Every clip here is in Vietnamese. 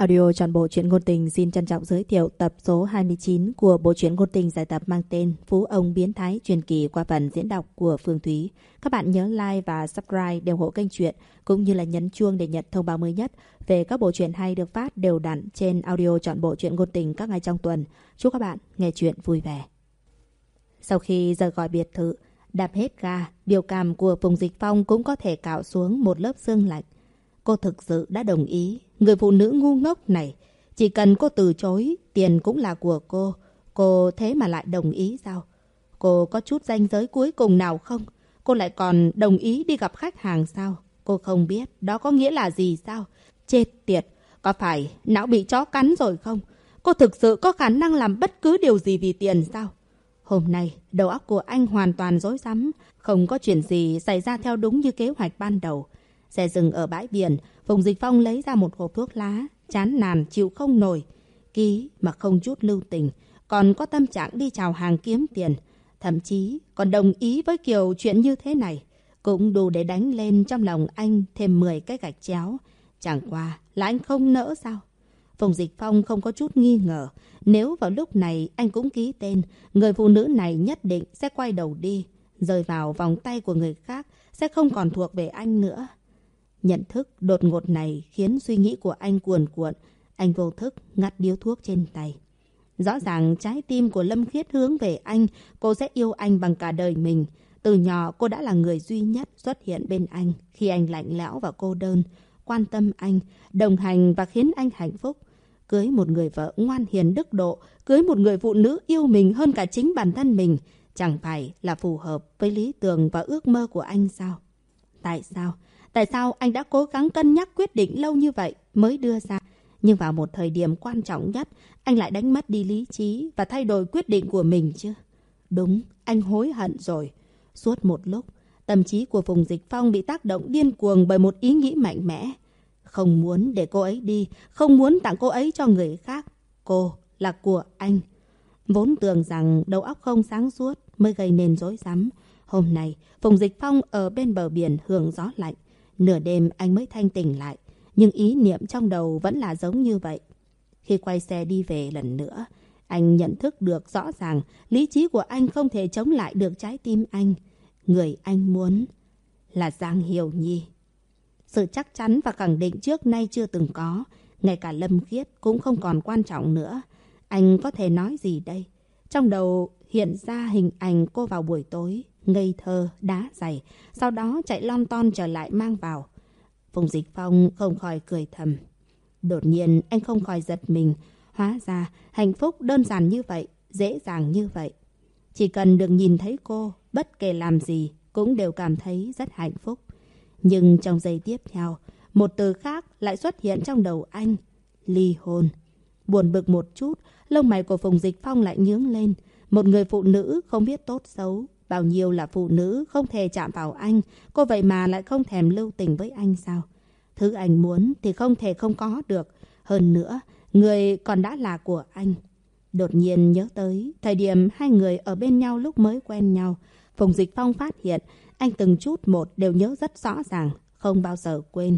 Audio tròn bộ truyện ngôn tình xin trân trọng giới thiệu tập số 29 của bộ truyện ngôn tình giải tập mang tên Phú ông biến thái truyền kỳ qua phần diễn đọc của Phương Thúy. Các bạn nhớ like và subscribe để ủng hộ kênh truyện cũng như là nhấn chuông để nhận thông báo mới nhất về các bộ truyện hay được phát đều đặn trên audio trọn bộ truyện ngôn tình các ngày trong tuần. Chúc các bạn nghe truyện vui vẻ. Sau khi rời khỏi biệt thự, đạp hết ga, biểu cảm của Phùng Dịch Phong cũng có thể cạo xuống một lớp xương lạnh. Cô thực sự đã đồng ý. Người phụ nữ ngu ngốc này, chỉ cần cô từ chối, tiền cũng là của cô. Cô thế mà lại đồng ý sao? Cô có chút danh giới cuối cùng nào không? Cô lại còn đồng ý đi gặp khách hàng sao? Cô không biết đó có nghĩa là gì sao? Chết tiệt! Có phải não bị chó cắn rồi không? Cô thực sự có khả năng làm bất cứ điều gì vì tiền sao? Hôm nay, đầu óc của anh hoàn toàn rối rắm. Không có chuyện gì xảy ra theo đúng như kế hoạch ban đầu. Xe dừng ở bãi biển, Phùng Dịch Phong lấy ra một hộp thuốc lá, chán nản chịu không nổi. Ký mà không chút lưu tình, còn có tâm trạng đi chào hàng kiếm tiền. Thậm chí còn đồng ý với Kiều chuyện như thế này. Cũng đủ để đánh lên trong lòng anh thêm 10 cái gạch chéo. Chẳng qua là anh không nỡ sao? Phùng Dịch Phong không có chút nghi ngờ. Nếu vào lúc này anh cũng ký tên, người phụ nữ này nhất định sẽ quay đầu đi. rời vào vòng tay của người khác sẽ không còn thuộc về anh nữa. Nhận thức đột ngột này khiến suy nghĩ của anh cuồn cuộn. Anh vô thức ngắt điếu thuốc trên tay. Rõ ràng trái tim của Lâm Khiết hướng về anh, cô sẽ yêu anh bằng cả đời mình. Từ nhỏ cô đã là người duy nhất xuất hiện bên anh khi anh lạnh lẽo và cô đơn, quan tâm anh, đồng hành và khiến anh hạnh phúc. Cưới một người vợ ngoan hiền đức độ, cưới một người phụ nữ yêu mình hơn cả chính bản thân mình, chẳng phải là phù hợp với lý tưởng và ước mơ của anh sao? Tại sao? Tại sao anh đã cố gắng cân nhắc quyết định lâu như vậy mới đưa ra? Nhưng vào một thời điểm quan trọng nhất, anh lại đánh mất đi lý trí và thay đổi quyết định của mình chứ? Đúng, anh hối hận rồi. Suốt một lúc, tâm trí của Phùng Dịch Phong bị tác động điên cuồng bởi một ý nghĩ mạnh mẽ. Không muốn để cô ấy đi, không muốn tặng cô ấy cho người khác. Cô là của anh. Vốn tưởng rằng đầu óc không sáng suốt mới gây nên rối rắm. Hôm nay, Phùng Dịch Phong ở bên bờ biển hưởng gió lạnh. Nửa đêm anh mới thanh tỉnh lại, nhưng ý niệm trong đầu vẫn là giống như vậy. Khi quay xe đi về lần nữa, anh nhận thức được rõ ràng lý trí của anh không thể chống lại được trái tim anh. Người anh muốn là Giang Hiểu Nhi. Sự chắc chắn và khẳng định trước nay chưa từng có, ngay cả Lâm Khiết cũng không còn quan trọng nữa. Anh có thể nói gì đây? Trong đầu hiện ra hình ảnh cô vào buổi tối, ngây thơ, đá dày, sau đó chạy lon ton trở lại mang vào. Phùng Dịch Phong không khỏi cười thầm. Đột nhiên anh không khỏi giật mình, hóa ra hạnh phúc đơn giản như vậy, dễ dàng như vậy. Chỉ cần được nhìn thấy cô, bất kể làm gì, cũng đều cảm thấy rất hạnh phúc. Nhưng trong giây tiếp theo, một từ khác lại xuất hiện trong đầu anh. Ly hôn. Buồn bực một chút, lông mày của Phùng Dịch Phong lại nhướng lên. Một người phụ nữ không biết tốt xấu, Bao nhiêu là phụ nữ không thể chạm vào anh, cô vậy mà lại không thèm lưu tình với anh sao? Thứ anh muốn thì không thể không có được. Hơn nữa, người còn đã là của anh. Đột nhiên nhớ tới thời điểm hai người ở bên nhau lúc mới quen nhau. Phùng Dịch Phong phát hiện anh từng chút một đều nhớ rất rõ ràng, không bao giờ quên.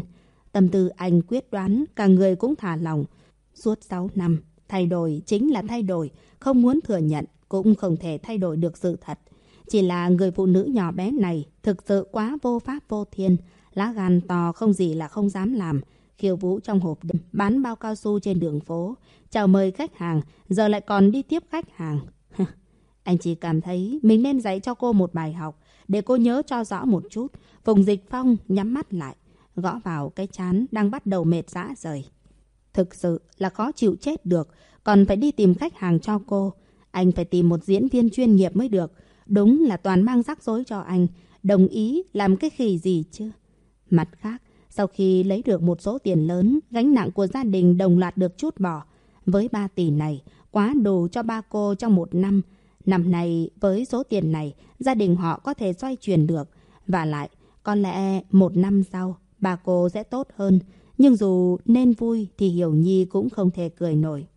Tâm tư anh quyết đoán, cả người cũng thả lòng. Suốt 6 năm, thay đổi chính là thay đổi, không muốn thừa nhận cũng không thể thay đổi được sự thật. Chỉ là người phụ nữ nhỏ bé này thực sự quá vô pháp vô thiên. Lá gan to không gì là không dám làm. Khiêu vũ trong hộp đêm, bán bao cao su trên đường phố. Chào mời khách hàng, giờ lại còn đi tiếp khách hàng. Anh chỉ cảm thấy mình nên dạy cho cô một bài học để cô nhớ cho rõ một chút. Phùng Dịch Phong nhắm mắt lại, gõ vào cái chán đang bắt đầu mệt rã rời. Thực sự là khó chịu chết được, còn phải đi tìm khách hàng cho cô. Anh phải tìm một diễn viên chuyên nghiệp mới được. Đúng là toàn mang rắc rối cho anh. Đồng ý làm cái khỉ gì chứ? Mặt khác, sau khi lấy được một số tiền lớn, gánh nặng của gia đình đồng loạt được chút bỏ. Với 3 tỷ này, quá đủ cho ba cô trong một năm. Năm này, với số tiền này, gia đình họ có thể xoay chuyển được. Và lại, có lẽ một năm sau, bà cô sẽ tốt hơn. Nhưng dù nên vui thì Hiểu Nhi cũng không thể cười nổi.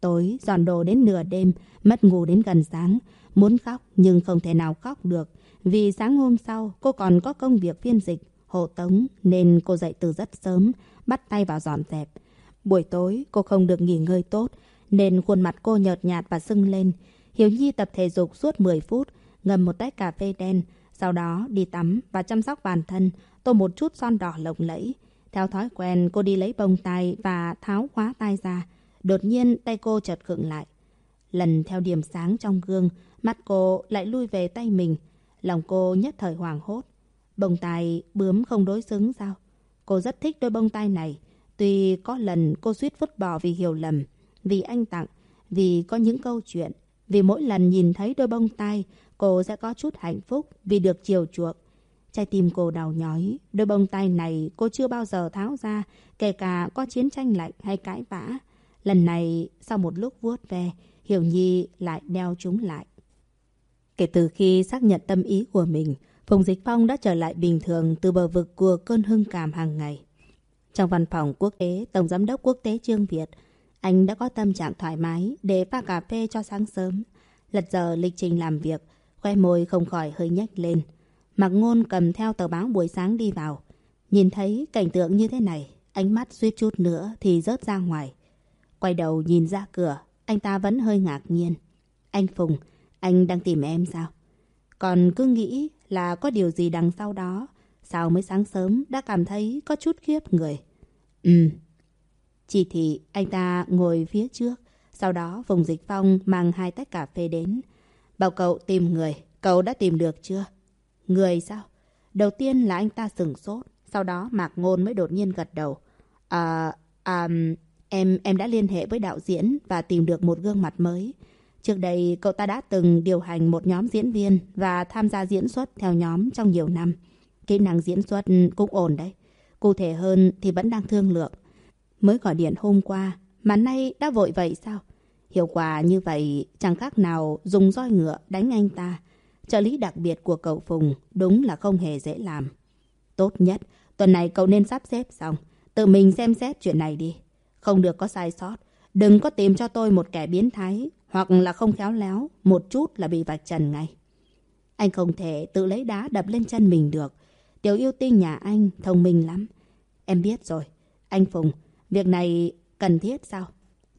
Tối, dọn đồ đến nửa đêm, mất ngủ đến gần sáng. Muốn khóc nhưng không thể nào khóc được. Vì sáng hôm sau cô còn có công việc phiên dịch, hộ tống nên cô dậy từ rất sớm, bắt tay vào dọn dẹp. Buổi tối cô không được nghỉ ngơi tốt nên khuôn mặt cô nhợt nhạt và sưng lên. hiếu Nhi tập thể dục suốt 10 phút, ngâm một tách cà phê đen, sau đó đi tắm và chăm sóc bản thân, tô một chút son đỏ lộng lẫy. Theo thói quen, cô đi lấy bông tai và tháo khóa tai ra. Đột nhiên tay cô chợt khựng lại. Lần theo điểm sáng trong gương, mắt cô lại lui về tay mình. Lòng cô nhất thời hoảng hốt. Bông tai bướm không đối xứng sao? Cô rất thích đôi bông tai này. Tuy có lần cô suýt vứt bỏ vì hiểu lầm, vì anh tặng, vì có những câu chuyện, vì mỗi lần nhìn thấy đôi bông tai, cô sẽ có chút hạnh phúc vì được chiều chuộng. Trái tim cô đau nhói, đôi bông tai này cô chưa bao giờ tháo ra, kể cả có chiến tranh lạnh hay cãi vã. Lần này, sau một lúc vuốt ve, Hiểu Nhi lại đeo chúng lại. Kể từ khi xác nhận tâm ý của mình, Phùng Dịch Phong đã trở lại bình thường từ bờ vực của cơn hưng cảm hàng ngày. Trong văn phòng quốc tế, Tổng Giám đốc Quốc tế Trương Việt, anh đã có tâm trạng thoải mái để pha cà phê cho sáng sớm. Lật giờ lịch trình làm việc, khoe môi không khỏi hơi nhếch lên. Mặc ngôn cầm theo tờ báo buổi sáng đi vào. Nhìn thấy cảnh tượng như thế này, ánh mắt suýt chút nữa thì rớt ra ngoài. Quay đầu nhìn ra cửa, anh ta vẫn hơi ngạc nhiên. Anh Phùng, anh đang tìm em sao? Còn cứ nghĩ là có điều gì đằng sau đó. Sao mới sáng sớm đã cảm thấy có chút khiếp người? Ừ. Chỉ thị anh ta ngồi phía trước. Sau đó Phùng Dịch Phong mang hai tách cà phê đến. Bảo cậu tìm người. Cậu đã tìm được chưa? Người sao? Đầu tiên là anh ta sừng sốt. Sau đó Mạc Ngôn mới đột nhiên gật đầu. À, à, em em đã liên hệ với đạo diễn và tìm được một gương mặt mới. Trước đây, cậu ta đã từng điều hành một nhóm diễn viên và tham gia diễn xuất theo nhóm trong nhiều năm. Kỹ năng diễn xuất cũng ổn đấy. Cụ thể hơn thì vẫn đang thương lượng. Mới gọi điện hôm qua, mà nay đã vội vậy sao? Hiệu quả như vậy chẳng khác nào dùng roi ngựa đánh anh ta. Trợ lý đặc biệt của cậu Phùng đúng là không hề dễ làm. Tốt nhất, tuần này cậu nên sắp xếp xong. Tự mình xem xét chuyện này đi. Không được có sai sót. Đừng có tìm cho tôi một kẻ biến thái hoặc là không khéo léo, một chút là bị vạch trần ngay. Anh không thể tự lấy đá đập lên chân mình được. Tiểu yêu tinh nhà anh thông minh lắm. Em biết rồi. Anh Phùng, việc này cần thiết sao?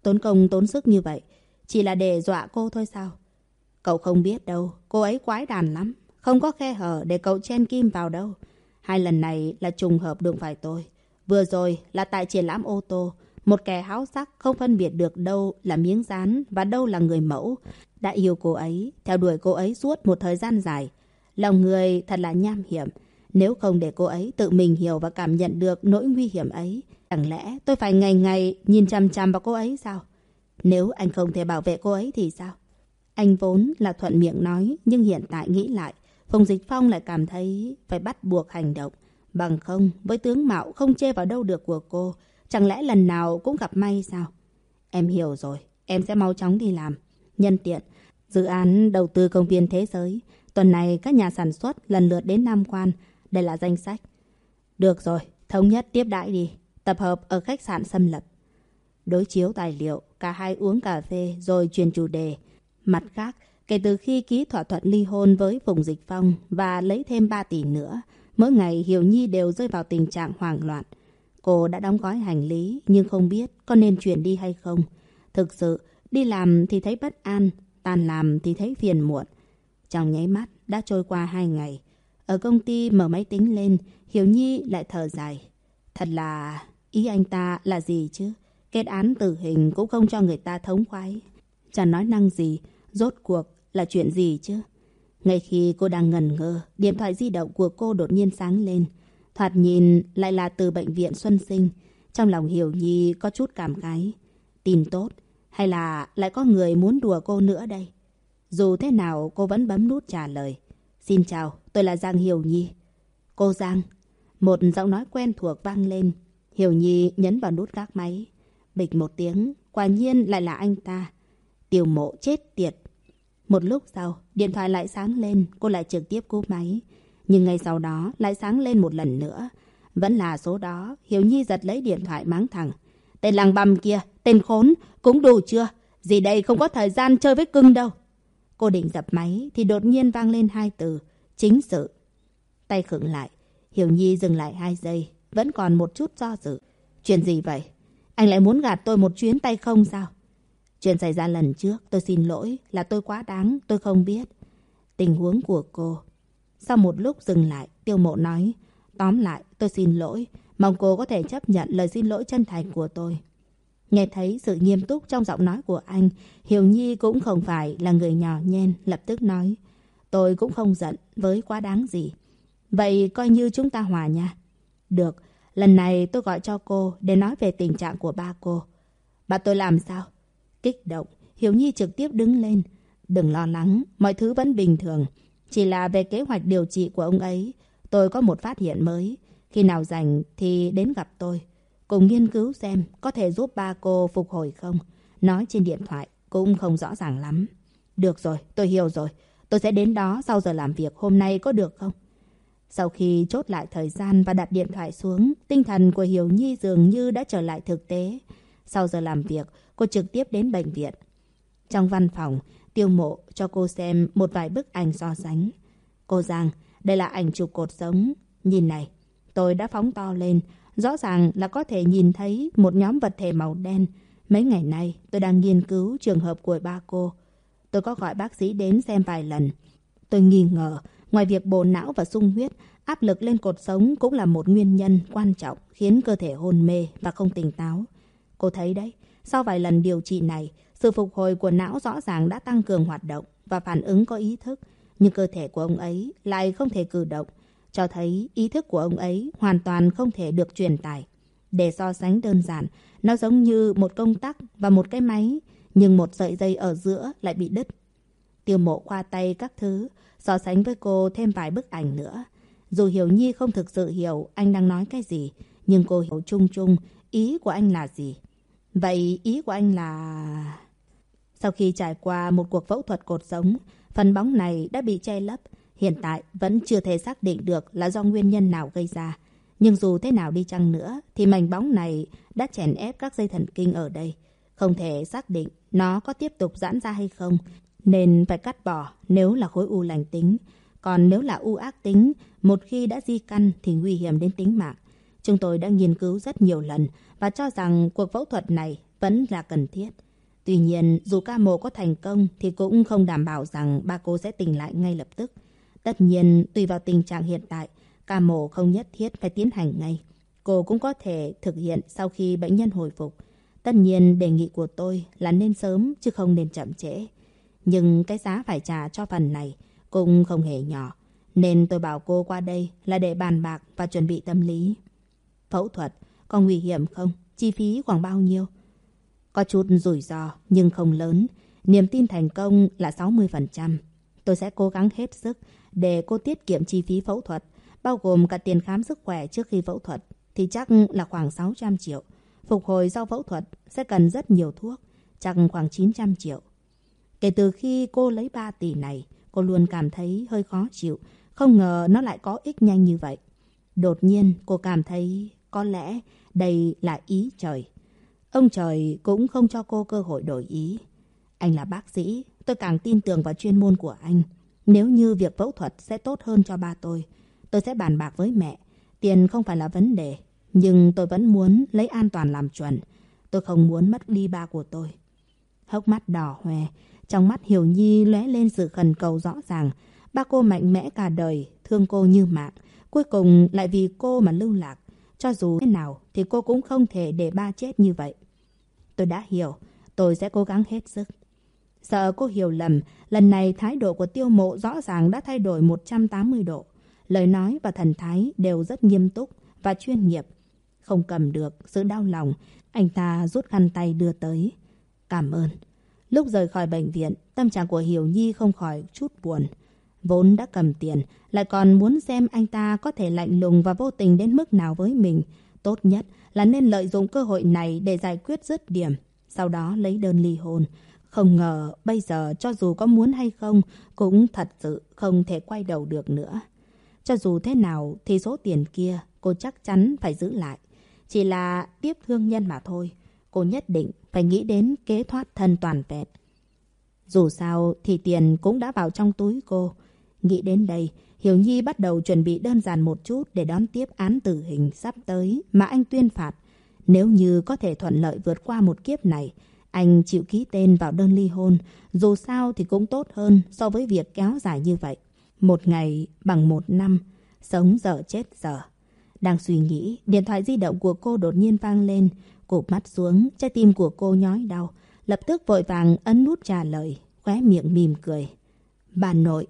Tốn công tốn sức như vậy, chỉ là để dọa cô thôi sao? Cậu không biết đâu, cô ấy quái đàn lắm. Không có khe hở để cậu chen kim vào đâu. Hai lần này là trùng hợp đụng phải tôi. Vừa rồi là tại triển lãm ô tô. Một kẻ háo sắc không phân biệt được đâu là miếng dán và đâu là người mẫu. Đã yêu cô ấy, theo đuổi cô ấy suốt một thời gian dài. Lòng người thật là nham hiểm. Nếu không để cô ấy tự mình hiểu và cảm nhận được nỗi nguy hiểm ấy, chẳng lẽ tôi phải ngày ngày nhìn chằm chằm vào cô ấy sao? Nếu anh không thể bảo vệ cô ấy thì sao? Anh vốn là thuận miệng nói, nhưng hiện tại nghĩ lại, Phùng Dịch Phong lại cảm thấy phải bắt buộc hành động. Bằng không, với tướng mạo không chê vào đâu được của cô, Chẳng lẽ lần nào cũng gặp may sao? Em hiểu rồi, em sẽ mau chóng đi làm. Nhân tiện, dự án đầu tư công viên thế giới. Tuần này các nhà sản xuất lần lượt đến Nam Quan. Đây là danh sách. Được rồi, thống nhất tiếp đãi đi. Tập hợp ở khách sạn xâm lập. Đối chiếu tài liệu, cả hai uống cà phê rồi truyền chủ đề. Mặt khác, kể từ khi ký thỏa thuận ly hôn với Phùng Dịch Phong và lấy thêm 3 tỷ nữa, mỗi ngày Hiểu Nhi đều rơi vào tình trạng hoảng loạn. Cô đã đóng gói hành lý nhưng không biết có nên chuyển đi hay không. Thực sự, đi làm thì thấy bất an, tan làm thì thấy phiền muộn. Trong nháy mắt đã trôi qua hai ngày. Ở công ty mở máy tính lên, Hiểu Nhi lại thở dài. Thật là... Ý anh ta là gì chứ? Kết án tử hình cũng không cho người ta thống khoái. Chẳng nói năng gì, rốt cuộc là chuyện gì chứ? Ngay khi cô đang ngần ngơ, điện thoại di động của cô đột nhiên sáng lên. Thoạt nhìn lại là từ bệnh viện Xuân Sinh. Trong lòng Hiểu Nhi có chút cảm khái. Tin tốt, hay là lại có người muốn đùa cô nữa đây? Dù thế nào cô vẫn bấm nút trả lời. Xin chào, tôi là Giang Hiểu Nhi. Cô Giang. Một giọng nói quen thuộc vang lên. Hiểu Nhi nhấn vào nút gác máy. Bịch một tiếng, quả nhiên lại là anh ta. Tiểu mộ chết tiệt. Một lúc sau, điện thoại lại sáng lên, cô lại trực tiếp cúp máy. Nhưng ngay sau đó lại sáng lên một lần nữa. Vẫn là số đó, Hiểu Nhi giật lấy điện thoại mắng thẳng. Tên làng băm kia, tên khốn, cũng đủ chưa? Gì đây không có thời gian chơi với cưng đâu. Cô định dập máy thì đột nhiên vang lên hai từ, chính sự. Tay khựng lại, Hiểu Nhi dừng lại hai giây, vẫn còn một chút do dự. Chuyện gì vậy? Anh lại muốn gạt tôi một chuyến tay không sao? Chuyện xảy ra lần trước, tôi xin lỗi, là tôi quá đáng, tôi không biết. Tình huống của cô. Sau một lúc dừng lại, tiêu mộ nói, tóm lại, tôi xin lỗi, mong cô có thể chấp nhận lời xin lỗi chân thành của tôi. Nghe thấy sự nghiêm túc trong giọng nói của anh, Hiểu Nhi cũng không phải là người nhỏ nhen, lập tức nói, tôi cũng không giận với quá đáng gì. Vậy coi như chúng ta hòa nha. Được, lần này tôi gọi cho cô để nói về tình trạng của ba cô. Bà tôi làm sao? Kích động, Hiểu Nhi trực tiếp đứng lên. Đừng lo lắng, mọi thứ vẫn bình thường. Chỉ là về kế hoạch điều trị của ông ấy, tôi có một phát hiện mới. Khi nào rảnh thì đến gặp tôi. Cùng nghiên cứu xem có thể giúp ba cô phục hồi không. Nói trên điện thoại cũng không rõ ràng lắm. Được rồi, tôi hiểu rồi. Tôi sẽ đến đó sau giờ làm việc hôm nay có được không? Sau khi chốt lại thời gian và đặt điện thoại xuống, tinh thần của Hiểu Nhi dường như đã trở lại thực tế. Sau giờ làm việc, cô trực tiếp đến bệnh viện. Trong văn phòng, tiêu mộ cho cô xem một vài bức ảnh so sánh. Cô Giang, đây là ảnh chụp cột sống. Nhìn này, tôi đã phóng to lên. Rõ ràng là có thể nhìn thấy một nhóm vật thể màu đen. Mấy ngày nay, tôi đang nghiên cứu trường hợp của ba cô. Tôi có gọi bác sĩ đến xem vài lần. Tôi nghi ngờ, ngoài việc bồ não và sung huyết, áp lực lên cột sống cũng là một nguyên nhân quan trọng khiến cơ thể hôn mê và không tỉnh táo. Cô thấy đấy, sau vài lần điều trị này, sự phục hồi của não rõ ràng đã tăng cường hoạt động và phản ứng có ý thức, nhưng cơ thể của ông ấy lại không thể cử động, cho thấy ý thức của ông ấy hoàn toàn không thể được truyền tải. Để so sánh đơn giản, nó giống như một công tắc và một cái máy, nhưng một sợi dây ở giữa lại bị đứt. Tiêu mộ khoa tay các thứ, so sánh với cô thêm vài bức ảnh nữa. Dù Hiểu Nhi không thực sự hiểu anh đang nói cái gì, nhưng cô hiểu chung chung ý của anh là gì. Vậy ý của anh là... Sau khi trải qua một cuộc phẫu thuật cột sống, phần bóng này đã bị che lấp. Hiện tại vẫn chưa thể xác định được là do nguyên nhân nào gây ra. Nhưng dù thế nào đi chăng nữa, thì mảnh bóng này đã chèn ép các dây thần kinh ở đây. Không thể xác định nó có tiếp tục giãn ra hay không, nên phải cắt bỏ nếu là khối u lành tính. Còn nếu là u ác tính, một khi đã di căn thì nguy hiểm đến tính mạng. Chúng tôi đã nghiên cứu rất nhiều lần và cho rằng cuộc phẫu thuật này vẫn là cần thiết. Tuy nhiên, dù ca mổ có thành công thì cũng không đảm bảo rằng ba cô sẽ tỉnh lại ngay lập tức. Tất nhiên, tùy vào tình trạng hiện tại, ca mổ không nhất thiết phải tiến hành ngay. Cô cũng có thể thực hiện sau khi bệnh nhân hồi phục. Tất nhiên, đề nghị của tôi là nên sớm chứ không nên chậm trễ. Nhưng cái giá phải trả cho phần này cũng không hề nhỏ. Nên tôi bảo cô qua đây là để bàn bạc và chuẩn bị tâm lý. Phẫu thuật có nguy hiểm không? Chi phí khoảng bao nhiêu? Có chút rủi ro nhưng không lớn. Niềm tin thành công là 60%. Tôi sẽ cố gắng hết sức để cô tiết kiệm chi phí phẫu thuật, bao gồm cả tiền khám sức khỏe trước khi phẫu thuật, thì chắc là khoảng 600 triệu. Phục hồi sau phẫu thuật sẽ cần rất nhiều thuốc, chắc khoảng 900 triệu. Kể từ khi cô lấy 3 tỷ này, cô luôn cảm thấy hơi khó chịu, không ngờ nó lại có ích nhanh như vậy. Đột nhiên cô cảm thấy có lẽ đây là ý trời. Ông trời cũng không cho cô cơ hội đổi ý. Anh là bác sĩ, tôi càng tin tưởng vào chuyên môn của anh. Nếu như việc phẫu thuật sẽ tốt hơn cho ba tôi, tôi sẽ bàn bạc với mẹ. Tiền không phải là vấn đề, nhưng tôi vẫn muốn lấy an toàn làm chuẩn. Tôi không muốn mất đi ba của tôi. Hốc mắt đỏ hoe, trong mắt Hiểu Nhi lóe lên sự khẩn cầu rõ ràng. Ba cô mạnh mẽ cả đời, thương cô như mạng. Cuối cùng lại vì cô mà lưu lạc. Cho dù thế nào thì cô cũng không thể để ba chết như vậy. Tôi đã hiểu, tôi sẽ cố gắng hết sức. Sợ cô hiểu lầm, lần này thái độ của tiêu mộ rõ ràng đã thay đổi 180 độ. Lời nói và thần thái đều rất nghiêm túc và chuyên nghiệp. Không cầm được sự đau lòng, anh ta rút khăn tay đưa tới. Cảm ơn. Lúc rời khỏi bệnh viện, tâm trạng của Hiểu Nhi không khỏi chút buồn. Vốn đã cầm tiền, lại còn muốn xem anh ta có thể lạnh lùng và vô tình đến mức nào với mình. Tốt nhất là nên lợi dụng cơ hội này để giải quyết dứt điểm, sau đó lấy đơn ly hôn. Không ngờ bây giờ cho dù có muốn hay không cũng thật sự không thể quay đầu được nữa. Cho dù thế nào thì số tiền kia cô chắc chắn phải giữ lại. Chỉ là tiếp thương nhân mà thôi. Cô nhất định phải nghĩ đến kế thoát thân toàn vẹn. Dù sao thì tiền cũng đã vào trong túi cô. Nghĩ đến đây, Hiểu Nhi bắt đầu chuẩn bị đơn giản một chút để đón tiếp án tử hình sắp tới mà anh tuyên phạt. Nếu như có thể thuận lợi vượt qua một kiếp này, anh chịu ký tên vào đơn ly hôn, dù sao thì cũng tốt hơn so với việc kéo dài như vậy. Một ngày bằng một năm, sống giờ chết giờ. Đang suy nghĩ, điện thoại di động của cô đột nhiên vang lên. Cụp mắt xuống, trái tim của cô nhói đau. Lập tức vội vàng ấn nút trả lời, khóe miệng mỉm cười. Bà nội,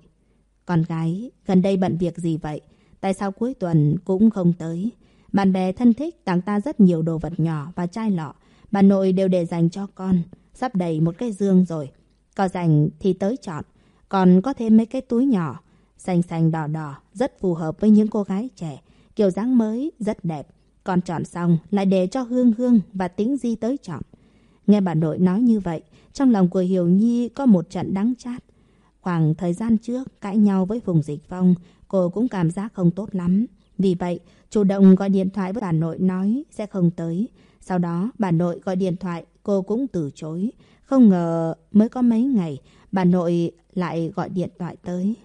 con gái, gần đây bận việc gì vậy? Tại sao cuối tuần cũng không tới? Bạn bè thân thích tặng ta rất nhiều đồ vật nhỏ và chai lọ. Bà nội đều để dành cho con. Sắp đầy một cái dương rồi. Có dành thì tới chọn. Còn có thêm mấy cái túi nhỏ. Xanh xanh đỏ đỏ. Rất phù hợp với những cô gái trẻ. Kiểu dáng mới, rất đẹp. Con chọn xong lại để cho Hương Hương và Tĩnh Di tới chọn. Nghe bà nội nói như vậy, trong lòng của Hiểu Nhi có một trận đắng chát. Khoảng thời gian trước, cãi nhau với Phùng Dịch Phong, cô cũng cảm giác không tốt lắm. Vì vậy, chủ động gọi điện thoại với bà nội nói sẽ không tới. Sau đó, bà nội gọi điện thoại, cô cũng từ chối. Không ngờ mới có mấy ngày, bà nội lại gọi điện thoại tới.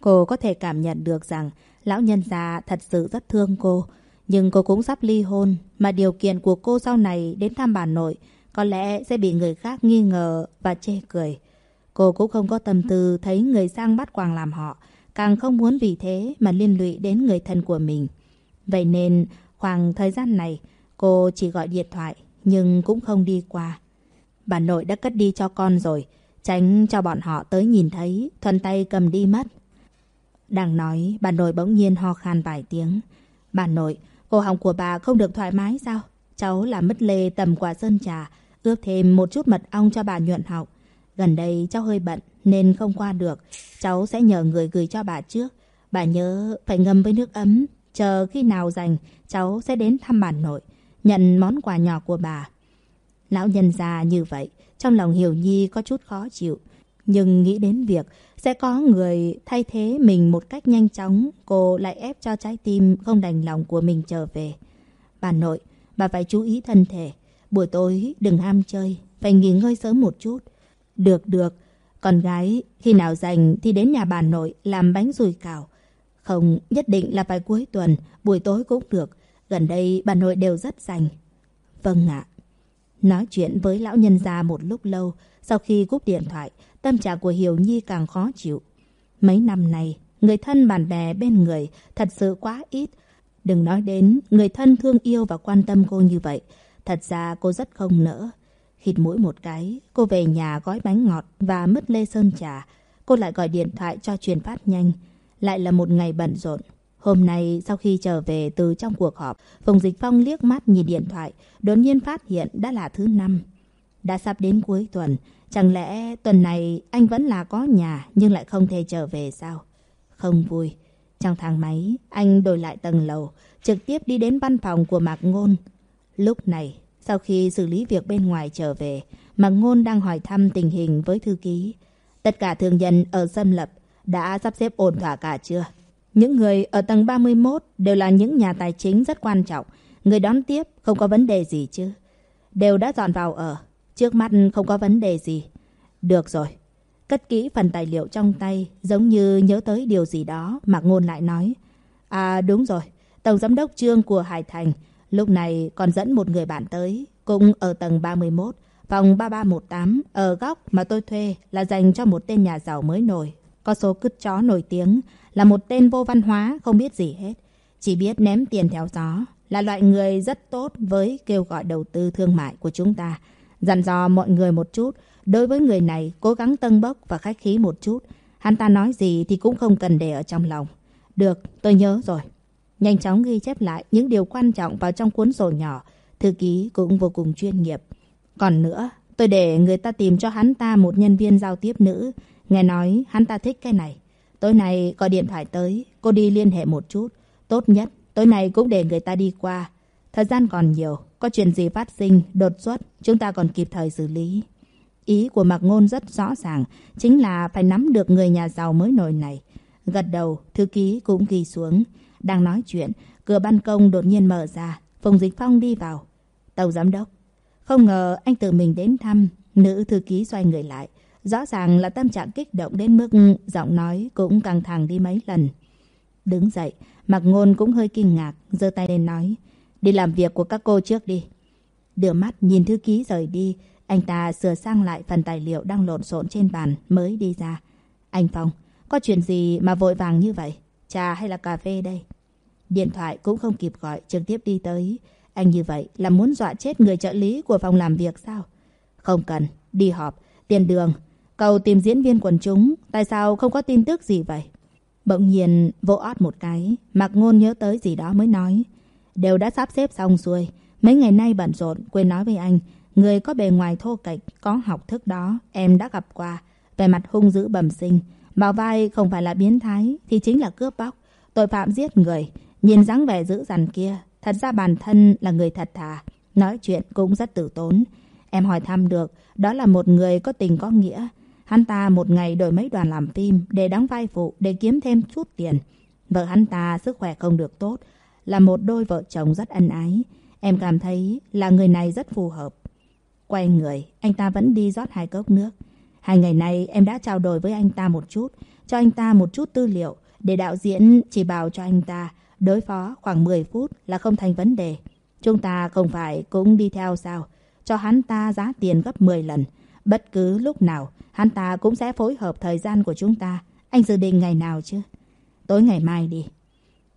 Cô có thể cảm nhận được rằng lão nhân già thật sự rất thương cô. Nhưng cô cũng sắp ly hôn, mà điều kiện của cô sau này đến thăm bà nội có lẽ sẽ bị người khác nghi ngờ và chê cười. Cô cũng không có tâm tư thấy người sang bắt quàng làm họ, càng không muốn vì thế mà liên lụy đến người thân của mình. Vậy nên khoảng thời gian này cô chỉ gọi điện thoại nhưng cũng không đi qua. Bà nội đã cất đi cho con rồi, tránh cho bọn họ tới nhìn thấy, thuần tay cầm đi mất. Đang nói, bà nội bỗng nhiên ho khan vài tiếng. Bà nội, cổ họng của bà không được thoải mái sao? Cháu làm mất lê tầm quả sơn trà, ướp thêm một chút mật ong cho bà nhuận học. Gần đây cháu hơi bận nên không qua được. Cháu sẽ nhờ người gửi cho bà trước. Bà nhớ phải ngâm với nước ấm. Chờ khi nào rảnh, cháu sẽ đến thăm bà nội, nhận món quà nhỏ của bà. Lão nhân già như vậy, trong lòng Hiểu Nhi có chút khó chịu. Nhưng nghĩ đến việc sẽ có người thay thế mình một cách nhanh chóng, cô lại ép cho trái tim không đành lòng của mình trở về. Bà nội, bà phải chú ý thân thể. Buổi tối đừng ham chơi, phải nghỉ ngơi sớm một chút. Được được, con gái khi nào rảnh thì đến nhà bà nội làm bánh rùi cảo. Không, nhất định là phải cuối tuần, buổi tối cũng được. Gần đây bà nội đều rất rảnh. Vâng ạ. Nói chuyện với lão nhân gia một lúc lâu, sau khi cúp điện thoại, tâm trạng của Hiểu Nhi càng khó chịu. Mấy năm này, người thân bạn bè bên người thật sự quá ít. Đừng nói đến người thân thương yêu và quan tâm cô như vậy. Thật ra cô rất không nỡ. Khịt mũi một cái, cô về nhà gói bánh ngọt và mứt lê sơn trà. Cô lại gọi điện thoại cho truyền phát nhanh. Lại là một ngày bận rộn. Hôm nay, sau khi trở về từ trong cuộc họp, Phùng Dịch Phong liếc mắt nhìn điện thoại, đột nhiên phát hiện đã là thứ năm. Đã sắp đến cuối tuần, chẳng lẽ tuần này anh vẫn là có nhà nhưng lại không thể trở về sao? Không vui. Trong thang máy, anh đổi lại tầng lầu, trực tiếp đi đến văn phòng của Mạc Ngôn. Lúc này, sau khi xử lý việc bên ngoài trở về, Mạc Ngôn đang hỏi thăm tình hình với thư ký. Tất cả thương nhân ở Xâm Lập đã sắp xếp ổn thỏa cả chưa? Những người ở tầng 31 đều là những nhà tài chính rất quan trọng. Người đón tiếp không có vấn đề gì chứ. Đều đã dọn vào ở. Trước mắt không có vấn đề gì. Được rồi. Cất kỹ phần tài liệu trong tay, giống như nhớ tới điều gì đó, Mạc Ngôn lại nói. À đúng rồi, Tổng Giám đốc Trương của Hải Thành lúc này còn dẫn một người bạn tới, cũng ở tầng 31, phòng 3318, ở góc mà tôi thuê là dành cho một tên nhà giàu mới nổi. Có số cứt chó nổi tiếng, là một tên vô văn hóa, không biết gì hết. Chỉ biết ném tiền theo gió, là loại người rất tốt với kêu gọi đầu tư thương mại của chúng ta. Dặn dò mọi người một chút, đối với người này cố gắng tân bốc và khách khí một chút. Hắn ta nói gì thì cũng không cần để ở trong lòng. Được, tôi nhớ rồi. Nhanh chóng ghi chép lại những điều quan trọng vào trong cuốn sổ nhỏ. Thư ký cũng vô cùng chuyên nghiệp. Còn nữa, tôi để người ta tìm cho hắn ta một nhân viên giao tiếp nữ. Nghe nói hắn ta thích cái này. Tối nay gọi điện thoại tới, cô đi liên hệ một chút. Tốt nhất, tối nay cũng để người ta đi qua. Thời gian còn nhiều, có chuyện gì phát sinh, đột xuất, chúng ta còn kịp thời xử lý. Ý của Mạc Ngôn rất rõ ràng, chính là phải nắm được người nhà giàu mới nổi này. Gật đầu, thư ký cũng ghi xuống. Đang nói chuyện, cửa ban công đột nhiên mở ra, Phùng Dịch Phong đi vào. Tàu giám đốc. Không ngờ anh tự mình đến thăm, nữ thư ký xoay người lại. Rõ ràng là tâm trạng kích động đến mức giọng nói cũng căng thẳng đi mấy lần. Đứng dậy, Mạc Ngôn cũng hơi kinh ngạc, giơ tay lên nói. Đi làm việc của các cô trước đi. Đưa mắt nhìn thư ký rời đi, anh ta sửa sang lại phần tài liệu đang lộn xộn trên bàn mới đi ra. Anh Phong, có chuyện gì mà vội vàng như vậy? Trà hay là cà phê đây? Điện thoại cũng không kịp gọi, trực tiếp đi tới. Anh như vậy là muốn dọa chết người trợ lý của phòng làm việc sao? Không cần, đi họp, tiền đường. Cầu tìm diễn viên quần chúng, tại sao không có tin tức gì vậy? Bỗng nhiên vỗ ót một cái, mặc ngôn nhớ tới gì đó mới nói. Đều đã sắp xếp xong xuôi. Mấy ngày nay bận rộn, quên nói với anh. Người có bề ngoài thô kệch, có học thức đó, em đã gặp qua. Về mặt hung dữ bẩm sinh. Bảo vai không phải là biến thái, thì chính là cướp bóc. Tội phạm giết người. Nhìn dáng vẻ dữ dằn kia, thật ra bản thân là người thật thà. Nói chuyện cũng rất tử tốn. Em hỏi thăm được, đó là một người có tình có nghĩa. Hắn ta một ngày đổi mấy đoàn làm phim để đóng vai phụ để kiếm thêm chút tiền. Vợ hắn ta sức khỏe không được tốt, là một đôi vợ chồng rất ân ái. Em cảm thấy là người này rất phù hợp. Quay người, anh ta vẫn đi rót hai cốc nước. Hai ngày nay em đã trao đổi với anh ta một chút, cho anh ta một chút tư liệu để đạo diễn chỉ bảo cho anh ta đối phó khoảng 10 phút là không thành vấn đề. Chúng ta không phải cũng đi theo sao? Cho hắn ta giá tiền gấp 10 lần. Bất cứ lúc nào, hắn ta cũng sẽ phối hợp thời gian của chúng ta. Anh dự định ngày nào chứ? Tối ngày mai đi.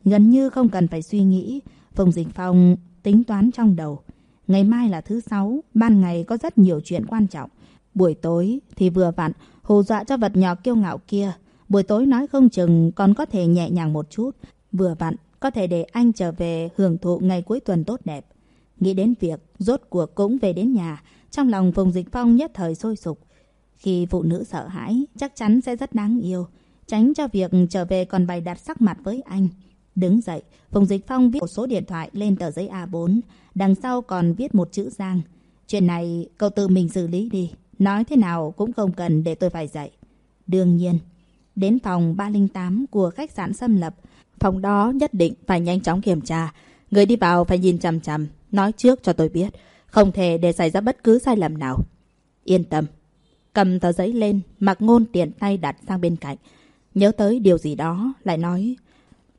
Gần như không cần phải suy nghĩ, Phùng Dịch Phong tính toán trong đầu. Ngày mai là thứ sáu, ban ngày có rất nhiều chuyện quan trọng. Buổi tối thì vừa vặn, hù dọa cho vật nhỏ kiêu ngạo kia. Buổi tối nói không chừng còn có thể nhẹ nhàng một chút. Vừa vặn, có thể để anh trở về hưởng thụ ngày cuối tuần tốt đẹp. Nghĩ đến việc rốt cuộc cũng về đến nhà, trong lòng Phùng Dịch Phong nhất thời sôi sục. Khi phụ nữ sợ hãi, chắc chắn sẽ rất đáng yêu. Tránh cho việc trở về còn bày đặt sắc mặt với anh. Đứng dậy, Phùng Dịch Phong viết một số điện thoại lên tờ giấy A4. Đằng sau còn viết một chữ Giang. Chuyện này cậu tự mình xử lý đi. Nói thế nào cũng không cần để tôi phải dạy. Đương nhiên, đến phòng 308 của khách sạn xâm lập. Phòng đó nhất định phải nhanh chóng kiểm tra. Người đi vào phải nhìn chằm chằm. Nói trước cho tôi biết. Không thể để xảy ra bất cứ sai lầm nào. Yên tâm. Cầm tờ giấy lên, mặc ngôn tiện tay đặt sang bên cạnh. Nhớ tới điều gì đó, lại nói...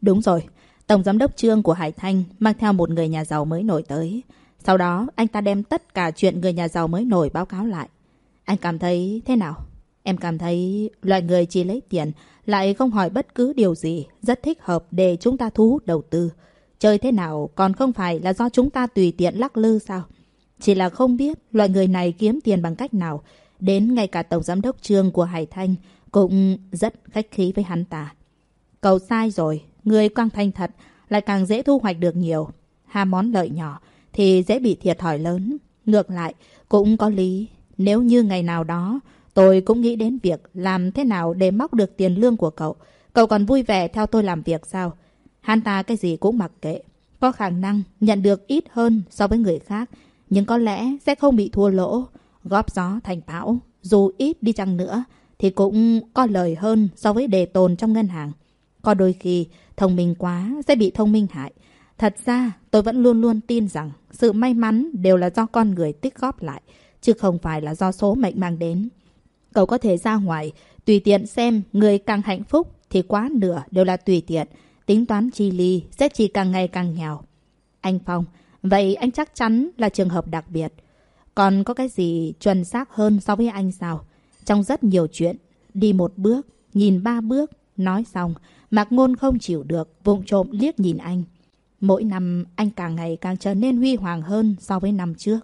Đúng rồi, Tổng Giám đốc Trương của Hải Thanh mang theo một người nhà giàu mới nổi tới. Sau đó, anh ta đem tất cả chuyện người nhà giàu mới nổi báo cáo lại. Anh cảm thấy thế nào? Em cảm thấy loại người chỉ lấy tiền, lại không hỏi bất cứ điều gì, rất thích hợp để chúng ta thu hút đầu tư. Chơi thế nào còn không phải là do chúng ta tùy tiện lắc lư sao? Chỉ là không biết loại người này kiếm tiền bằng cách nào. Đến ngay cả Tổng Giám đốc Trương của Hải Thanh cũng rất khách khí với hắn ta. Cậu sai rồi, người quang thanh thật lại càng dễ thu hoạch được nhiều. Ham món lợi nhỏ thì dễ bị thiệt thòi lớn. Ngược lại, cũng có lý. Nếu như ngày nào đó, tôi cũng nghĩ đến việc làm thế nào để móc được tiền lương của cậu. Cậu còn vui vẻ theo tôi làm việc sao? Hắn ta cái gì cũng mặc kệ. Có khả năng nhận được ít hơn so với người khác. Nhưng có lẽ sẽ không bị thua lỗ. Góp gió thành bão. Dù ít đi chăng nữa thì cũng có lời hơn so với đề tồn trong ngân hàng. Có đôi khi thông minh quá sẽ bị thông minh hại. Thật ra tôi vẫn luôn luôn tin rằng sự may mắn đều là do con người tích góp lại, chứ không phải là do số mệnh mang đến. Cậu có thể ra ngoài, tùy tiện xem người càng hạnh phúc thì quá nửa đều là tùy tiện. Tính toán chi ly sẽ chỉ càng ngày càng nghèo. Anh Phong, vậy anh chắc chắn là trường hợp đặc biệt. Còn có cái gì chuẩn xác hơn so với anh sao? Trong rất nhiều chuyện, đi một bước, nhìn ba bước, nói xong, Mạc Ngôn không chịu được, vụng trộm liếc nhìn anh. Mỗi năm anh càng ngày càng trở nên huy hoàng hơn so với năm trước.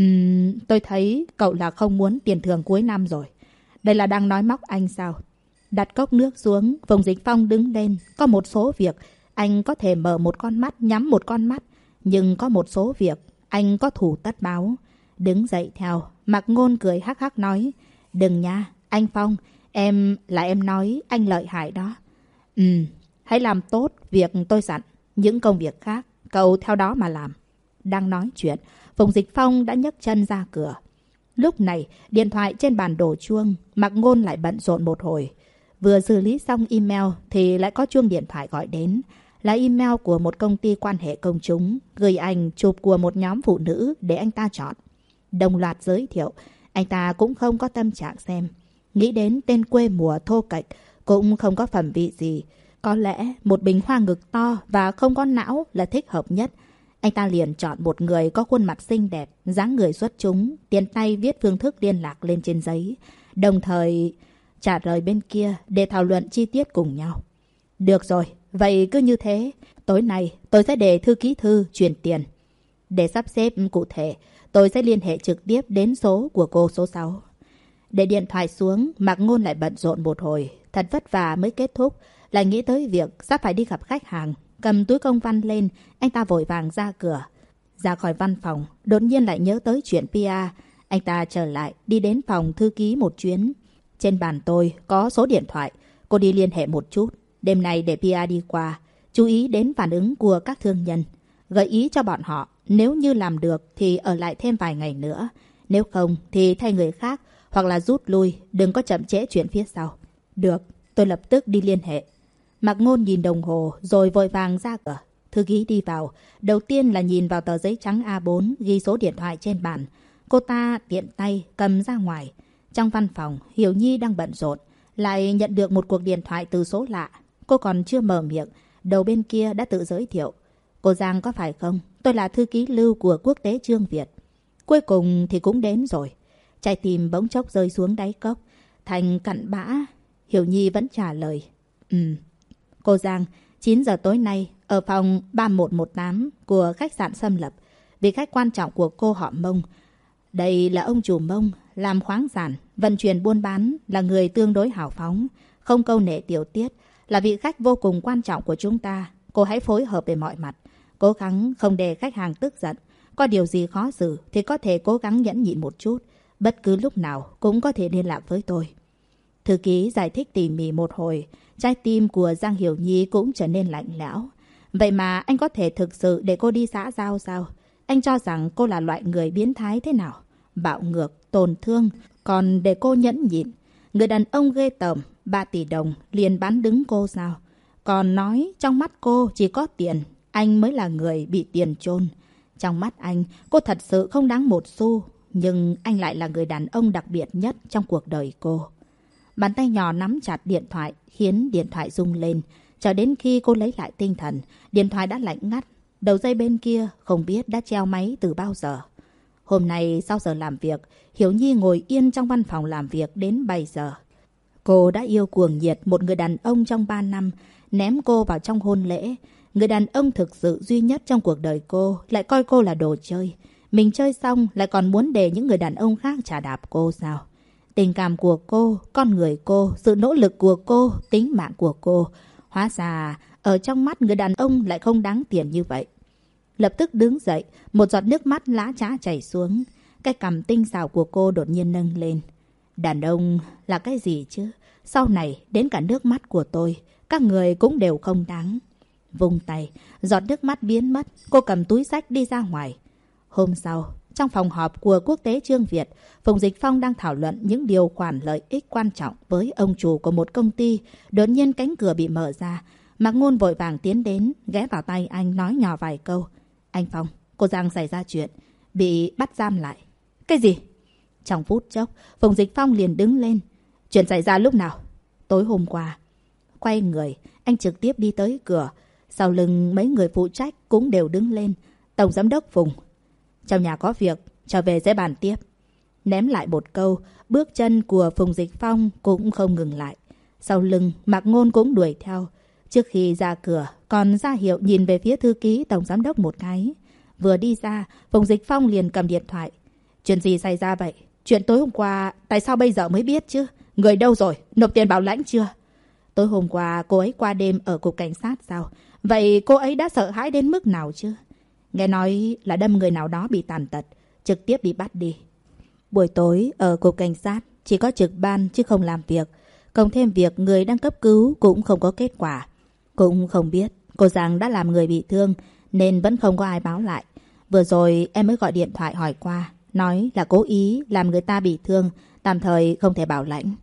Uhm, tôi thấy cậu là không muốn tiền thưởng cuối năm rồi. Đây là đang nói móc anh sao? Đặt cốc nước xuống, Vùng Dịch Phong đứng lên. Có một số việc anh có thể mở một con mắt, nhắm một con mắt. Nhưng có một số việc anh có thủ tất báo. Đứng dậy theo, Mạc Ngôn cười hắc hắc nói. Đừng nha, anh Phong, em là em nói anh lợi hại đó. Ừ, hãy làm tốt việc tôi dặn. Những công việc khác, cậu theo đó mà làm. Đang nói chuyện, Phùng Dịch Phong đã nhấc chân ra cửa. Lúc này, điện thoại trên bàn đổ chuông, Mạc Ngôn lại bận rộn một hồi. Vừa xử lý xong email thì lại có chuông điện thoại gọi đến. Là email của một công ty quan hệ công chúng, gửi ảnh chụp của một nhóm phụ nữ để anh ta chọn. Đồng loạt giới thiệu, anh ta cũng không có tâm trạng xem. Nghĩ đến tên quê mùa thô cạch, cũng không có phẩm vị gì. Có lẽ một bình hoa ngực to và không có não là thích hợp nhất anh ta liền chọn một người có khuôn mặt xinh đẹp, dáng người xuất chúng, tiền tay viết phương thức liên lạc lên trên giấy, đồng thời trả lời bên kia để thảo luận chi tiết cùng nhau. Được rồi, vậy cứ như thế, tối nay tôi sẽ để thư ký thư chuyển tiền. Để sắp xếp cụ thể, tôi sẽ liên hệ trực tiếp đến số của cô số 6. Để điện thoại xuống, Mạc Ngôn lại bận rộn một hồi, thật vất vả mới kết thúc, lại nghĩ tới việc sắp phải đi gặp khách hàng. Cầm túi công văn lên, anh ta vội vàng ra cửa. Ra khỏi văn phòng, đột nhiên lại nhớ tới chuyện Pia. Anh ta trở lại, đi đến phòng thư ký một chuyến. Trên bàn tôi có số điện thoại, cô đi liên hệ một chút. Đêm nay để Pia đi qua, chú ý đến phản ứng của các thương nhân. Gợi ý cho bọn họ, nếu như làm được thì ở lại thêm vài ngày nữa. Nếu không thì thay người khác hoặc là rút lui, đừng có chậm trễ chuyện phía sau. Được, tôi lập tức đi liên hệ. Mạc Ngôn nhìn đồng hồ rồi vội vàng ra cửa. Thư ký đi vào. Đầu tiên là nhìn vào tờ giấy trắng A4 ghi số điện thoại trên bàn. Cô ta tiện tay cầm ra ngoài. Trong văn phòng, Hiểu Nhi đang bận rộn. Lại nhận được một cuộc điện thoại từ số lạ. Cô còn chưa mở miệng. Đầu bên kia đã tự giới thiệu. Cô Giang có phải không? Tôi là thư ký lưu của quốc tế Trương Việt. Cuối cùng thì cũng đến rồi. Trái tim bỗng chốc rơi xuống đáy cốc. Thành cặn bã. Hiểu Nhi vẫn trả lời. Ừ. Cô Giang, 9 giờ tối nay, ở phòng 3118 của khách sạn Xâm Lập. Vị khách quan trọng của cô họ Mông. Đây là ông chủ Mông, làm khoáng sản, vận chuyển buôn bán, là người tương đối hào phóng, không câu nệ tiểu tiết, là vị khách vô cùng quan trọng của chúng ta. Cô hãy phối hợp về mọi mặt, cố gắng không để khách hàng tức giận. Có điều gì khó xử thì có thể cố gắng nhẫn nhịn một chút. Bất cứ lúc nào cũng có thể liên lạc với tôi. Thư ký giải thích tỉ mỉ một hồi, trái tim của Giang Hiểu Nhi cũng trở nên lạnh lẽo. Vậy mà anh có thể thực sự để cô đi xã giao sao? Anh cho rằng cô là loại người biến thái thế nào? Bạo ngược, tổn thương, còn để cô nhẫn nhịn. Người đàn ông ghê tởm, 3 tỷ đồng liền bán đứng cô sao? Còn nói trong mắt cô chỉ có tiền, anh mới là người bị tiền chôn. Trong mắt anh, cô thật sự không đáng một xu, nhưng anh lại là người đàn ông đặc biệt nhất trong cuộc đời cô. Bàn tay nhỏ nắm chặt điện thoại, khiến điện thoại rung lên. Cho đến khi cô lấy lại tinh thần, điện thoại đã lạnh ngắt. Đầu dây bên kia không biết đã treo máy từ bao giờ. Hôm nay sau giờ làm việc, Hiểu Nhi ngồi yên trong văn phòng làm việc đến 7 giờ. Cô đã yêu cuồng nhiệt một người đàn ông trong 3 năm, ném cô vào trong hôn lễ. Người đàn ông thực sự duy nhất trong cuộc đời cô lại coi cô là đồ chơi. Mình chơi xong lại còn muốn để những người đàn ông khác trả đạp cô sao? Tình cảm của cô, con người cô, sự nỗ lực của cô, tính mạng của cô. Hóa ra, ở trong mắt người đàn ông lại không đáng tiền như vậy. Lập tức đứng dậy, một giọt nước mắt lá trá chảy xuống. Cái cằm tinh xảo của cô đột nhiên nâng lên. Đàn ông là cái gì chứ? Sau này, đến cả nước mắt của tôi, các người cũng đều không đáng. Vùng tay, giọt nước mắt biến mất, cô cầm túi sách đi ra ngoài. Hôm sau, trong phòng họp của quốc tế Trương Việt, Phùng Dịch Phong đang thảo luận những điều khoản lợi ích quan trọng với ông chủ của một công ty. Đột nhiên cánh cửa bị mở ra. Mạc Ngôn vội vàng tiến đến, ghé vào tay anh nói nhỏ vài câu. Anh Phong, cô Giang xảy ra chuyện, bị bắt giam lại. Cái gì? Trong phút chốc, Phùng Dịch Phong liền đứng lên. Chuyện xảy ra lúc nào? Tối hôm qua. Quay người, anh trực tiếp đi tới cửa. Sau lưng mấy người phụ trách cũng đều đứng lên. Tổng giám đốc Phùng, trong nhà có việc, trở về sẽ bàn tiếp. Ném lại một câu, bước chân của Phùng Dịch Phong cũng không ngừng lại. Sau lưng, Mạc Ngôn cũng đuổi theo. Trước khi ra cửa, còn ra hiệu nhìn về phía thư ký Tổng Giám đốc một cái. Vừa đi ra, Phùng Dịch Phong liền cầm điện thoại. Chuyện gì xảy ra vậy? Chuyện tối hôm qua, tại sao bây giờ mới biết chứ? Người đâu rồi? Nộp tiền bảo lãnh chưa? Tối hôm qua, cô ấy qua đêm ở cục cảnh sát sao? Vậy cô ấy đã sợ hãi đến mức nào chưa? Nghe nói là đâm người nào đó bị tàn tật, trực tiếp bị bắt đi. Buổi tối ở cục cảnh sát chỉ có trực ban chứ không làm việc. Cộng thêm việc người đang cấp cứu cũng không có kết quả. Cũng không biết cô Giang đã làm người bị thương nên vẫn không có ai báo lại. Vừa rồi em mới gọi điện thoại hỏi qua, nói là cố ý làm người ta bị thương, tạm thời không thể bảo lãnh.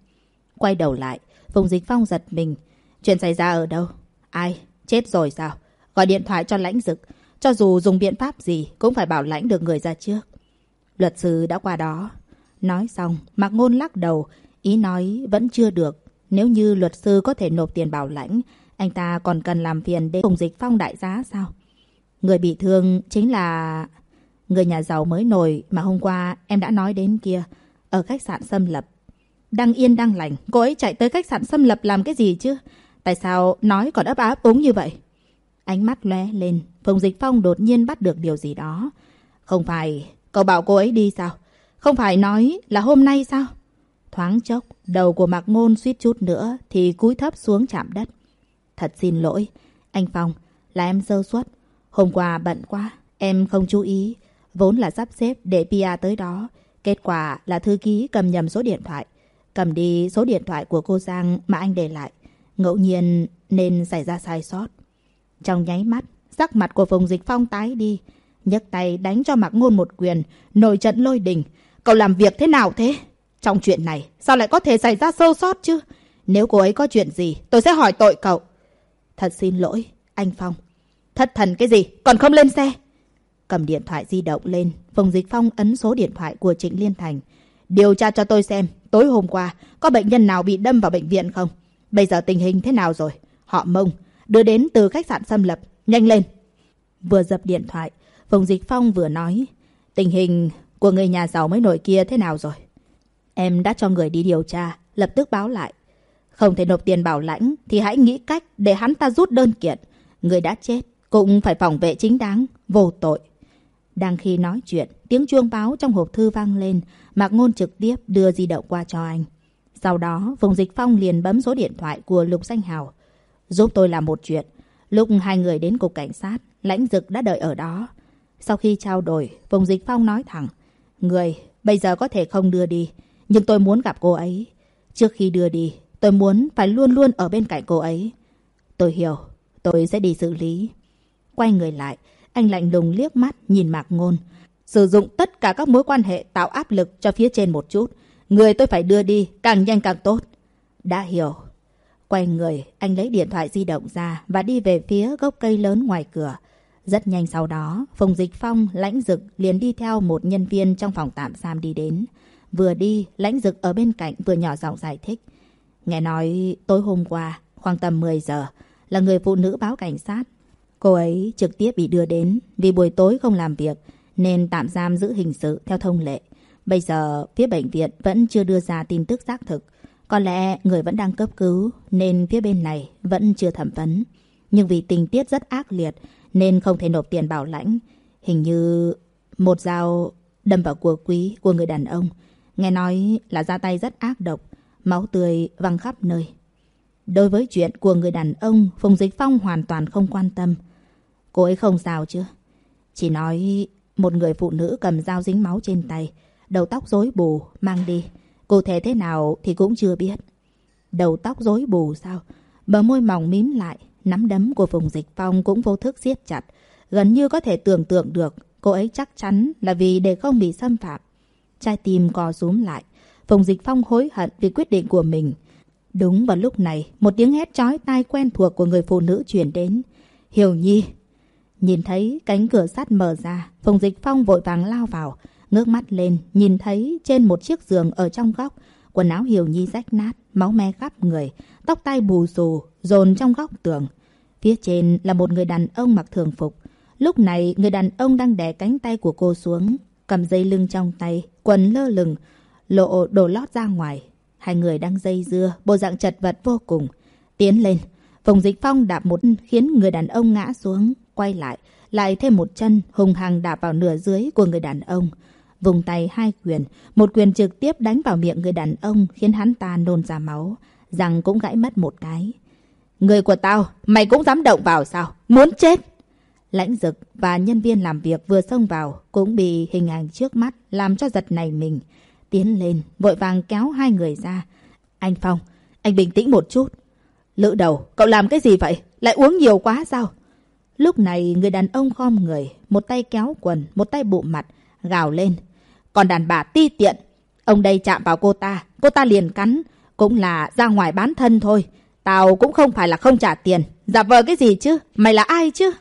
Quay đầu lại, Phùng Dịch Phong giật mình. Chuyện xảy ra ở đâu? Ai? Chết rồi sao? Gọi điện thoại cho lãnh dực. Cho dù dùng biện pháp gì cũng phải bảo lãnh được người ra trước. Luật sư đã qua đó. Nói xong, Mạc Ngôn lắc đầu, ý nói vẫn chưa được. Nếu như luật sư có thể nộp tiền bảo lãnh, anh ta còn cần làm phiền để cùng dịch phong đại giá sao? Người bị thương chính là... Người nhà giàu mới nổi mà hôm qua em đã nói đến kia, ở khách sạn xâm lập. Đang yên đang lành, cô ấy chạy tới khách sạn xâm lập làm cái gì chứ? Tại sao nói còn ấp áp úng như vậy? Ánh mắt lóe lên, Phùng Dịch Phong đột nhiên bắt được điều gì đó. Không phải cậu bảo cô ấy đi sao? Không phải nói là hôm nay sao? Thoáng chốc, đầu của Mạc Ngôn suýt chút nữa thì cúi thấp xuống chạm đất. Thật xin lỗi, anh Phong, là em sơ suất. Hôm qua bận quá, em không chú ý. Vốn là sắp xếp để Pia tới đó. Kết quả là thư ký cầm nhầm số điện thoại. Cầm đi số điện thoại của cô Giang mà anh để lại. Ngẫu nhiên nên xảy ra sai sót. Trong nháy mắt, sắc mặt của Phùng Dịch Phong tái đi. nhấc tay đánh cho Mạc Ngôn một quyền, nổi trận lôi đình. Cậu làm việc thế nào thế? Trong chuyện này, sao lại có thể xảy ra sâu sót chứ? Nếu cô ấy có chuyện gì, tôi sẽ hỏi tội cậu. Thật xin lỗi, anh Phong. Thất thần cái gì, còn không lên xe? Cầm điện thoại di động lên, Phùng Dịch Phong ấn số điện thoại của Trịnh Liên Thành. Điều tra cho tôi xem, tối hôm qua, có bệnh nhân nào bị đâm vào bệnh viện không? Bây giờ tình hình thế nào rồi? Họ mông, đưa đến từ khách sạn xâm lập. Nhanh lên! Vừa dập điện thoại, Phùng Dịch Phong vừa nói. Tình hình của người nhà giàu mới nổi kia thế nào rồi? Em đã cho người đi điều tra, lập tức báo lại. Không thể nộp tiền bảo lãnh thì hãy nghĩ cách để hắn ta rút đơn kiện. Người đã chết cũng phải phòng vệ chính đáng, vô tội. Đang khi nói chuyện, tiếng chuông báo trong hộp thư vang lên, Mạc Ngôn trực tiếp đưa di động qua cho anh. Sau đó, Phùng Dịch Phong liền bấm số điện thoại của Lục Danh Hào. Giúp tôi làm một chuyện. Lúc hai người đến cục cảnh sát, lãnh dực đã đợi ở đó. Sau khi trao đổi, Phùng Dịch Phong nói thẳng. Người, bây giờ có thể không đưa đi, nhưng tôi muốn gặp cô ấy. Trước khi đưa đi, tôi muốn phải luôn luôn ở bên cạnh cô ấy. Tôi hiểu, tôi sẽ đi xử lý. Quay người lại, anh lạnh lùng liếc mắt nhìn Mạc Ngôn. Sử dụng tất cả các mối quan hệ tạo áp lực cho phía trên một chút. Người tôi phải đưa đi, càng nhanh càng tốt. Đã hiểu. Quay người, anh lấy điện thoại di động ra và đi về phía gốc cây lớn ngoài cửa. Rất nhanh sau đó, Phùng Dịch Phong, Lãnh Dực liền đi theo một nhân viên trong phòng tạm giam đi đến. Vừa đi, Lãnh Dực ở bên cạnh vừa nhỏ giọng giải thích. Nghe nói tối hôm qua, khoảng tầm 10 giờ, là người phụ nữ báo cảnh sát. Cô ấy trực tiếp bị đưa đến vì buổi tối không làm việc nên tạm giam giữ hình sự theo thông lệ. Bây giờ phía bệnh viện vẫn chưa đưa ra tin tức xác thực. Có lẽ người vẫn đang cấp cứu nên phía bên này vẫn chưa thẩm vấn. Nhưng vì tình tiết rất ác liệt nên không thể nộp tiền bảo lãnh. Hình như một dao đâm vào của quý của người đàn ông. Nghe nói là ra tay rất ác độc, máu tươi văng khắp nơi. Đối với chuyện của người đàn ông, Phùng Dịch Phong hoàn toàn không quan tâm. Cô ấy không sao chứ? Chỉ nói một người phụ nữ cầm dao dính máu trên tay, đầu tóc rối bù, mang đi. Cụ thể thế nào thì cũng chưa biết. Đầu tóc rối bù sao? Bờ môi mỏng mím lại, nắm đấm của Phùng Dịch Phong cũng vô thức siết chặt. Gần như có thể tưởng tượng được cô ấy chắc chắn là vì để không bị xâm phạm. Trái tim co rúm lại. Phùng Dịch Phong hối hận vì quyết định của mình. Đúng vào lúc này, một tiếng hét chói tai quen thuộc của người phụ nữ truyền đến. Hiểu Nhi! Nhìn thấy cánh cửa sắt mở ra, Phùng Dịch Phong vội vàng lao vào, ngước mắt lên, nhìn thấy trên một chiếc giường ở trong góc, quần áo Hiểu Nhi rách nát, máu me khắp người, tóc tai bù xù, dồn trong góc tường. Phía trên là một người đàn ông mặc thường phục. Lúc này, người đàn ông đang đè cánh tay của cô xuống, cầm dây lưng trong tay, quần lơ lửng, lộ đồ lót ra ngoài. Hai người đang dây dưa, bộ dạng chật vật vô cùng. Tiến lên, Phùng Dịch Phong đạp một khiến người đàn ông ngã xuống, quay lại, lại thêm một chân hùng hằng đạp vào nửa dưới của người đàn ông. Vùng tay hai quyền, một quyền trực tiếp đánh vào miệng người đàn ông khiến hắn ta nôn ra máu, rằng cũng gãy mất một cái. Người của tao, mày cũng dám động vào sao? Muốn chết! Lãnh dực và nhân viên làm việc vừa xông vào cũng bị hình ảnh trước mắt làm cho giật này mình. Tiến lên, vội vàng kéo hai người ra. Anh Phong, anh bình tĩnh một chút. Lữ đầu, cậu làm cái gì vậy? Lại uống nhiều quá sao? Lúc này người đàn ông khom người, một tay kéo quần, một tay bụ mặt, gào lên. Còn đàn bà ti tiện, ông đây chạm vào cô ta, cô ta liền cắn, cũng là ra ngoài bán thân thôi. Tao cũng không phải là không trả tiền, giả vờ cái gì chứ, mày là ai chứ?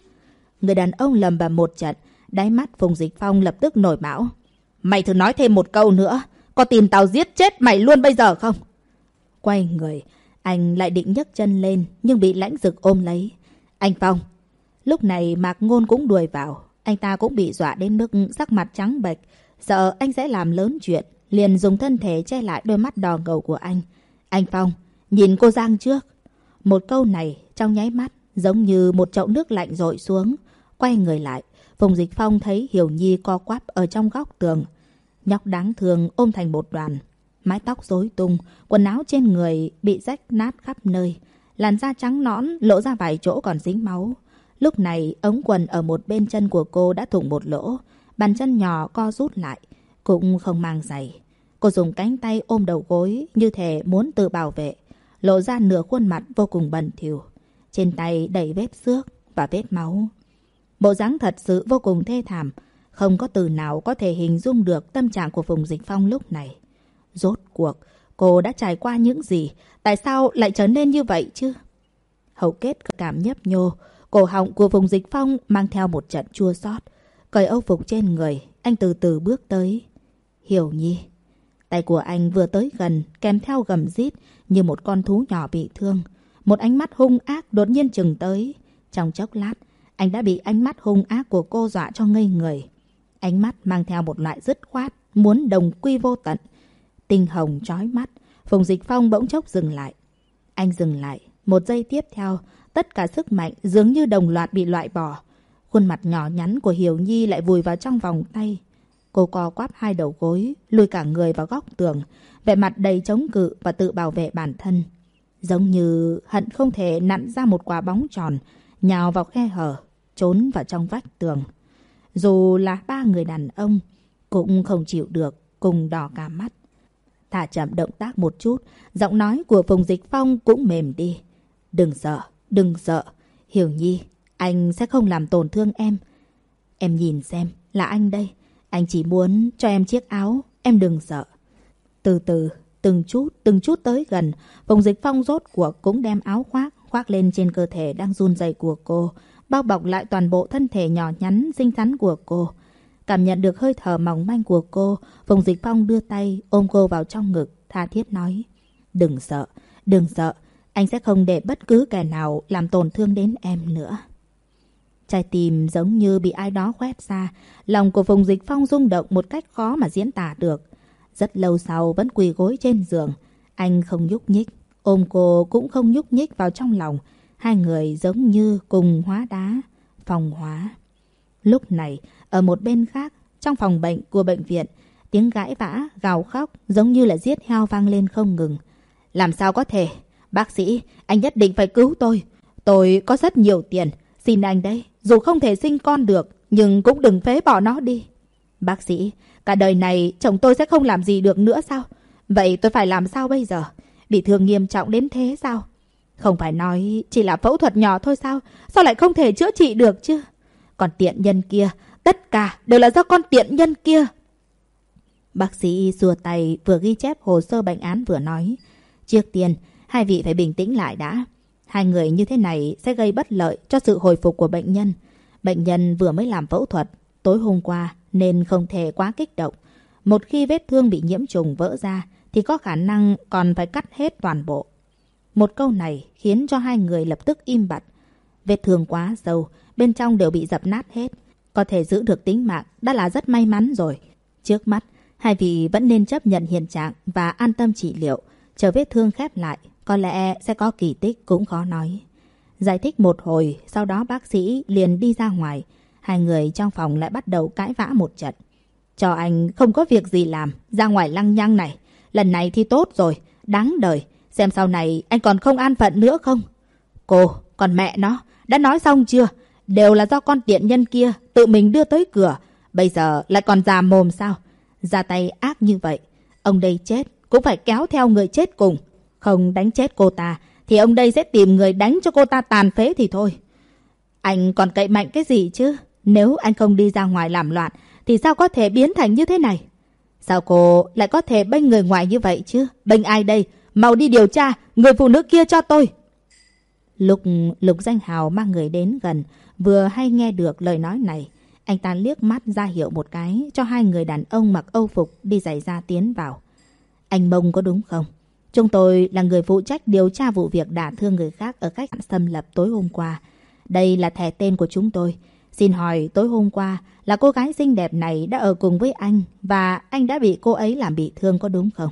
Người đàn ông lầm bầm một trận, đáy mắt Phùng Dịch Phong lập tức nổi bão. Mày thử nói thêm một câu nữa, có tìm tao giết chết mày luôn bây giờ không? Quay người, anh lại định nhấc chân lên, nhưng bị lãnh dực ôm lấy. Anh Phong, Lúc này Mạc Ngôn cũng đuổi vào. Anh ta cũng bị dọa đến mức sắc mặt trắng bệch. Sợ anh sẽ làm lớn chuyện. Liền dùng thân thể che lại đôi mắt đỏ ngầu của anh. Anh Phong, nhìn cô Giang trước. Một câu này trong nháy mắt giống như một chậu nước lạnh rội xuống. Quay người lại. Phùng Dịch Phong thấy Hiểu Nhi co quắp ở trong góc tường. Nhóc đáng thương ôm thành một đoàn. Mái tóc rối tung, quần áo trên người bị rách nát khắp nơi. Làn da trắng nõn lộ ra vài chỗ còn dính máu. Lúc này ống quần ở một bên chân của cô đã thủng một lỗ. Bàn chân nhỏ co rút lại, cũng không mang giày. Cô dùng cánh tay ôm đầu gối như thể muốn tự bảo vệ. Lộ ra nửa khuôn mặt vô cùng bẩn thỉu. Trên tay đầy vết xước và vết máu. Bộ dáng thật sự vô cùng thê thảm. Không có từ nào có thể hình dung được tâm trạng của Phùng Dịch Phong lúc này. Rốt cuộc, cô đã trải qua những gì? Tại sao lại trở nên như vậy chứ? Hầu kết cảm nhấp nhô, cổ họng của Phùng Dịch Phong mang theo một trận chua xót. Cởi âu phục trên người, anh từ từ bước tới. Hiểu nhi. Tay của anh vừa tới gần, kèm theo gầm rít như một con thú nhỏ bị thương. Một ánh mắt hung ác đột nhiên chừng tới. Trong chốc lát, anh đã bị ánh mắt hung ác của cô dọa cho ngây người. Ánh mắt mang theo một loại dứt khoát, muốn đồng quy vô tận. Tinh hồng trói mắt, Phùng Dịch Phong bỗng chốc dừng lại. Anh dừng lại, một giây tiếp theo, tất cả sức mạnh dường như đồng loạt bị loại bỏ. Khuôn mặt nhỏ nhắn của Hiểu Nhi lại vùi vào trong vòng tay. Cô co quắp hai đầu gối, lùi cả người vào góc tường, vẻ mặt đầy chống cự và tự bảo vệ bản thân. Giống như hận không thể nặn ra một quả bóng tròn, nhào vào khe hở, trốn vào trong vách tường. Dù là ba người đàn ông, cũng không chịu được, cùng đỏ cả mắt. Thả chậm động tác một chút, giọng nói của Phùng Dịch Phong cũng mềm đi. Đừng sợ, đừng sợ. Hiểu Nhi, anh sẽ không làm tổn thương em. Em nhìn xem, là anh đây. Anh chỉ muốn cho em chiếc áo, em đừng sợ. Từ từ, từng chút, từng chút tới gần, vùng Dịch Phong rốt cuộc cũng đem áo khoác, khoác lên trên cơ thể đang run rẩy của cô, bao bọc lại toàn bộ thân thể nhỏ nhắn, xinh xắn của cô. Cảm nhận được hơi thở mỏng manh của cô, vùng Dịch Phong đưa tay ôm cô vào trong ngực, tha thiết nói. Đừng sợ, đừng sợ, anh sẽ không để bất cứ kẻ nào làm tổn thương đến em nữa. Trái tim giống như bị ai đó khoét ra, lòng của Phùng Dịch Phong rung động một cách khó mà diễn tả được. Rất lâu sau vẫn quỳ gối trên giường, anh không nhúc nhích, ôm cô cũng không nhúc nhích vào trong lòng. Hai người giống như cùng hóa đá, phòng hóa. Lúc này, ở một bên khác, trong phòng bệnh của bệnh viện, tiếng gãi vã, gào khóc giống như là giết heo vang lên không ngừng. Làm sao có thể? Bác sĩ, anh nhất định phải cứu tôi. Tôi có rất nhiều tiền. Xin anh đây, dù không thể sinh con được, nhưng cũng đừng phế bỏ nó đi. Bác sĩ, cả đời này chồng tôi sẽ không làm gì được nữa sao? Vậy tôi phải làm sao bây giờ? Bị thương nghiêm trọng đến thế sao? Không phải nói chỉ là phẫu thuật nhỏ thôi sao? Sao lại không thể chữa trị được chứ? Còn tiện nhân kia, tất cả đều là do con tiện nhân kia. Bác sĩ xua tay vừa ghi chép hồ sơ bệnh án vừa nói. Trước tiên, hai vị phải bình tĩnh lại đã. Hai người như thế này sẽ gây bất lợi cho sự hồi phục của bệnh nhân. Bệnh nhân vừa mới làm phẫu thuật tối hôm qua nên không thể quá kích động. Một khi vết thương bị nhiễm trùng vỡ ra thì có khả năng còn phải cắt hết toàn bộ. Một câu này khiến cho hai người lập tức im bặt. Vết thương quá sâu, bên trong đều bị dập nát hết. Có thể giữ được tính mạng đã là rất may mắn rồi. Trước mắt, hai vị vẫn nên chấp nhận hiện trạng và an tâm trị liệu. Chờ vết thương khép lại, có lẽ sẽ có kỳ tích cũng khó nói. Giải thích một hồi, sau đó bác sĩ liền đi ra ngoài. Hai người trong phòng lại bắt đầu cãi vã một trận. Cho anh không có việc gì làm, ra ngoài lăng nhăng này. Lần này thì tốt rồi, đáng đời. Xem sau này anh còn không an phận nữa không? Cô, còn mẹ nó, đã nói xong chưa? Đều là do con tiện nhân kia tự mình đưa tới cửa. Bây giờ lại còn già mồm sao? Ra tay ác như vậy. Ông đây chết cũng phải kéo theo người chết cùng. Không đánh chết cô ta thì ông đây sẽ tìm người đánh cho cô ta tàn phế thì thôi. Anh còn cậy mạnh cái gì chứ? Nếu anh không đi ra ngoài làm loạn thì sao có thể biến thành như thế này? Sao cô lại có thể bênh người ngoài như vậy chứ? Bênh ai đây? Mau đi điều tra người phụ nữ kia cho tôi. lục Lục Danh Hào mang người đến gần, vừa hay nghe được lời nói này. Anh ta liếc mắt ra hiệu một cái cho hai người đàn ông mặc âu phục đi giày ra tiến vào. Anh Mông có đúng không? Chúng tôi là người phụ trách điều tra vụ việc đả thương người khác ở khách sạn xâm lập tối hôm qua. Đây là thẻ tên của chúng tôi. Xin hỏi tối hôm qua là cô gái xinh đẹp này đã ở cùng với anh và anh đã bị cô ấy làm bị thương có đúng không?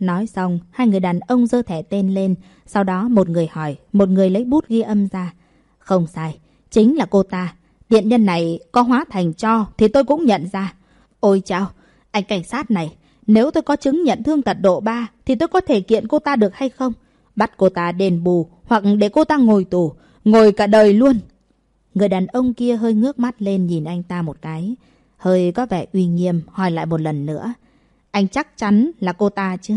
Nói xong, hai người đàn ông giơ thẻ tên lên. Sau đó một người hỏi, một người lấy bút ghi âm ra. Không sai, chính là cô ta. Tiện nhân này có hóa thành cho thì tôi cũng nhận ra. Ôi chao, anh cảnh sát này, nếu tôi có chứng nhận thương tật độ 3 thì tôi có thể kiện cô ta được hay không? Bắt cô ta đền bù hoặc để cô ta ngồi tù, ngồi cả đời luôn. Người đàn ông kia hơi ngước mắt lên nhìn anh ta một cái. Hơi có vẻ uy nghiêm hỏi lại một lần nữa. Anh chắc chắn là cô ta chứ?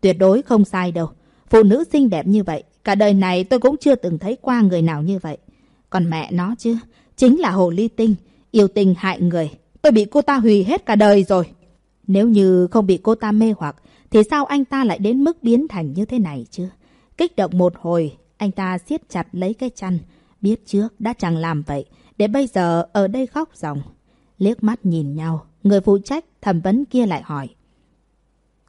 Tuyệt đối không sai đâu. Phụ nữ xinh đẹp như vậy, cả đời này tôi cũng chưa từng thấy qua người nào như vậy. Còn mẹ nó chứ, chính là hồ ly tinh, yêu tình hại người. Tôi bị cô ta hủy hết cả đời rồi. Nếu như không bị cô ta mê hoặc, thì sao anh ta lại đến mức biến thành như thế này chứ? Kích động một hồi, anh ta siết chặt lấy cái chăn. Biết trước đã chẳng làm vậy, để bây giờ ở đây khóc ròng. Liếc mắt nhìn nhau, người phụ trách thẩm vấn kia lại hỏi.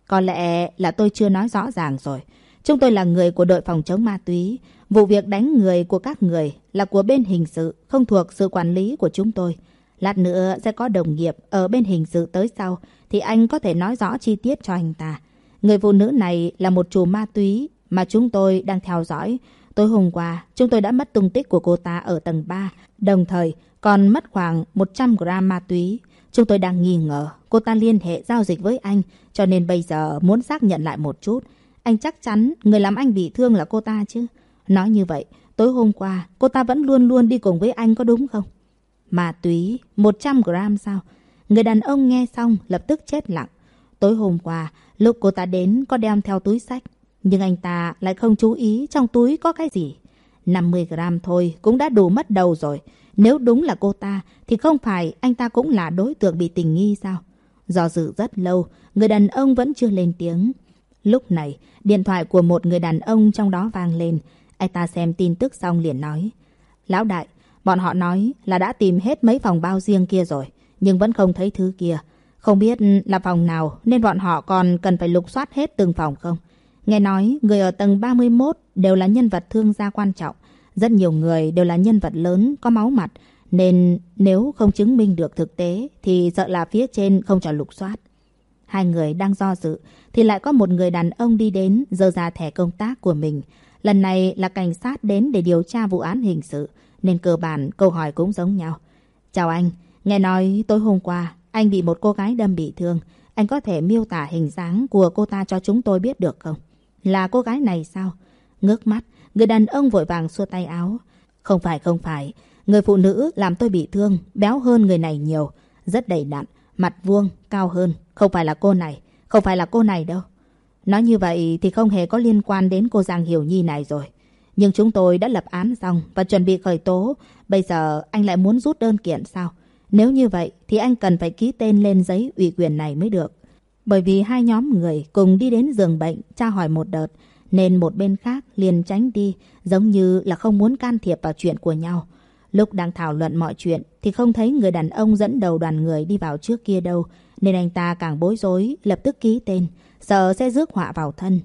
Có lẽ là tôi chưa nói rõ ràng rồi. Chúng tôi là người của đội phòng chống ma túy. Vụ việc đánh người của các người là của bên hình sự, không thuộc sự quản lý của chúng tôi. Lát nữa sẽ có đồng nghiệp ở bên hình sự tới sau, thì anh có thể nói rõ chi tiết cho anh ta. Người phụ nữ này là một chủ ma túy mà chúng tôi đang theo dõi. Tối hôm qua, chúng tôi đã mất tung tích của cô ta ở tầng 3, đồng thời còn mất khoảng 100 gram ma túy. Chúng tôi đang nghi ngờ cô ta liên hệ giao dịch với anh, cho nên bây giờ muốn xác nhận lại một chút. Anh chắc chắn người làm anh bị thương là cô ta chứ. Nói như vậy, tối hôm qua cô ta vẫn luôn luôn đi cùng với anh có đúng không? Ma túy, 100 gram sao? Người đàn ông nghe xong lập tức chết lặng. Tối hôm qua, lúc cô ta đến có đem theo túi sách. Nhưng anh ta lại không chú ý trong túi có cái gì. 50 gram thôi cũng đã đủ mất đầu rồi. Nếu đúng là cô ta, thì không phải anh ta cũng là đối tượng bị tình nghi sao? Do dự rất lâu, người đàn ông vẫn chưa lên tiếng. Lúc này, điện thoại của một người đàn ông trong đó vang lên. Anh ta xem tin tức xong liền nói. Lão đại, bọn họ nói là đã tìm hết mấy phòng bao riêng kia rồi, nhưng vẫn không thấy thứ kia. Không biết là phòng nào nên bọn họ còn cần phải lục soát hết từng phòng không? Nghe nói người ở tầng 31 đều là nhân vật thương gia quan trọng. Rất nhiều người đều là nhân vật lớn, có máu mặt. Nên nếu không chứng minh được thực tế thì sợ là phía trên không cho lục soát. Hai người đang do dự thì lại có một người đàn ông đi đến dơ ra thẻ công tác của mình. Lần này là cảnh sát đến để điều tra vụ án hình sự nên cơ bản câu hỏi cũng giống nhau. Chào anh, nghe nói tối hôm qua anh bị một cô gái đâm bị thương. Anh có thể miêu tả hình dáng của cô ta cho chúng tôi biết được không? Là cô gái này sao? Ngước mắt, người đàn ông vội vàng xua tay áo. Không phải, không phải. Người phụ nữ làm tôi bị thương, béo hơn người này nhiều. Rất đầy đặn, mặt vuông, cao hơn. Không phải là cô này, không phải là cô này đâu. Nói như vậy thì không hề có liên quan đến cô Giang Hiểu Nhi này rồi. Nhưng chúng tôi đã lập án xong và chuẩn bị khởi tố. Bây giờ anh lại muốn rút đơn kiện sao? Nếu như vậy thì anh cần phải ký tên lên giấy ủy quyền này mới được. Bởi vì hai nhóm người cùng đi đến giường bệnh tra hỏi một đợt, nên một bên khác liền tránh đi, giống như là không muốn can thiệp vào chuyện của nhau. Lúc đang thảo luận mọi chuyện thì không thấy người đàn ông dẫn đầu đoàn người đi vào trước kia đâu, nên anh ta càng bối rối, lập tức ký tên, sợ sẽ rước họa vào thân.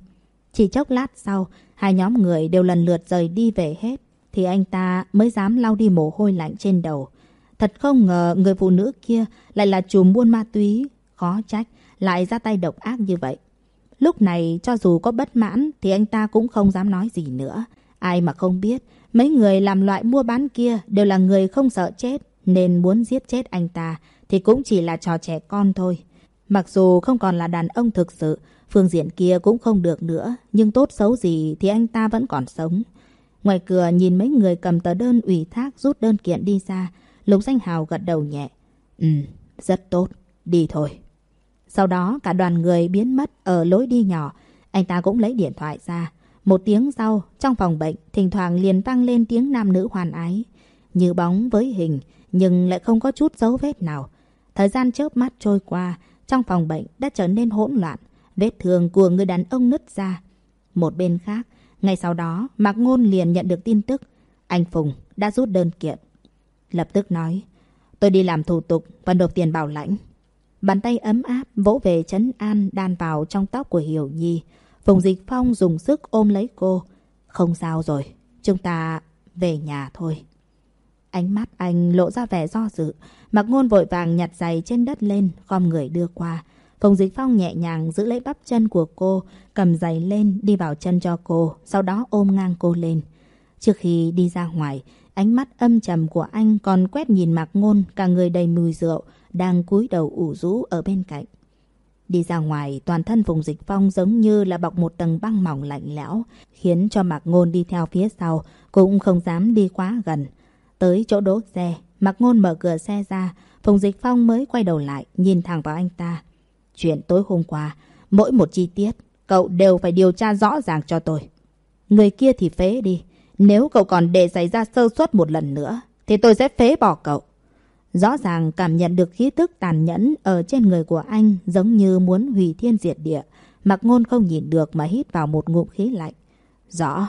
Chỉ chốc lát sau, hai nhóm người đều lần lượt rời đi về hết, thì anh ta mới dám lau đi mồ hôi lạnh trên đầu. Thật không ngờ người phụ nữ kia lại là chùm buôn ma túy, khó trách lại ra tay độc ác như vậy. Lúc này cho dù có bất mãn thì anh ta cũng không dám nói gì nữa. Ai mà không biết, mấy người làm loại mua bán kia đều là người không sợ chết, nên muốn giết chết anh ta thì cũng chỉ là trò trẻ con thôi. Mặc dù không còn là đàn ông thực sự, phương diện kia cũng không được nữa, nhưng tốt xấu gì thì anh ta vẫn còn sống. Ngoài cửa nhìn mấy người cầm tờ đơn ủy thác rút đơn kiện đi ra, Lục Danh Hào gật đầu nhẹ. Ừ, rất tốt, đi thôi. Sau đó cả đoàn người biến mất ở lối đi nhỏ. Anh ta cũng lấy điện thoại ra. Một tiếng sau, trong phòng bệnh, thỉnh thoảng liền vang lên tiếng nam nữ hoàn ái. Như bóng với hình, nhưng lại không có chút dấu vết nào. Thời gian chớp mắt trôi qua, trong phòng bệnh đã trở nên hỗn loạn. Vết thương của người đàn ông nứt ra. Một bên khác, ngay sau đó, Mạc Ngôn liền nhận được tin tức. Anh Phùng đã rút đơn kiện. Lập tức nói, tôi đi làm thủ tục và nộp tiền bảo lãnh. Bàn tay ấm áp vỗ về chấn an đan vào trong tóc của Hiểu Nhi. Phùng Dịch Phong dùng sức ôm lấy cô. Không sao rồi, chúng ta về nhà thôi. Ánh mắt anh lộ ra vẻ do dự. Mặc ngôn vội vàng nhặt giày trên đất lên, gom người đưa qua. Phùng Dịch Phong nhẹ nhàng giữ lấy bắp chân của cô, cầm giày lên, đi vào chân cho cô, sau đó ôm ngang cô lên. Trước khi đi ra ngoài, ánh mắt âm trầm của anh còn quét nhìn Mạc Ngôn, cả người đầy mùi rượu, đang cúi đầu ủ rũ ở bên cạnh. Đi ra ngoài, toàn thân Phùng Dịch Phong giống như là bọc một tầng băng mỏng lạnh lẽo, khiến cho Mạc Ngôn đi theo phía sau, cũng không dám đi quá gần. Tới chỗ đỗ xe, Mạc Ngôn mở cửa xe ra, Phùng Dịch Phong mới quay đầu lại, nhìn thẳng vào anh ta. Chuyện tối hôm qua, mỗi một chi tiết, cậu đều phải điều tra rõ ràng cho tôi. Người kia thì phế đi. Nếu cậu còn để xảy ra sơ suất một lần nữa, thì tôi sẽ phế bỏ cậu. Rõ ràng cảm nhận được khí tức tàn nhẫn ở trên người của anh giống như muốn hủy thiên diệt địa. Mặc ngôn không nhìn được mà hít vào một ngụm khí lạnh. Rõ.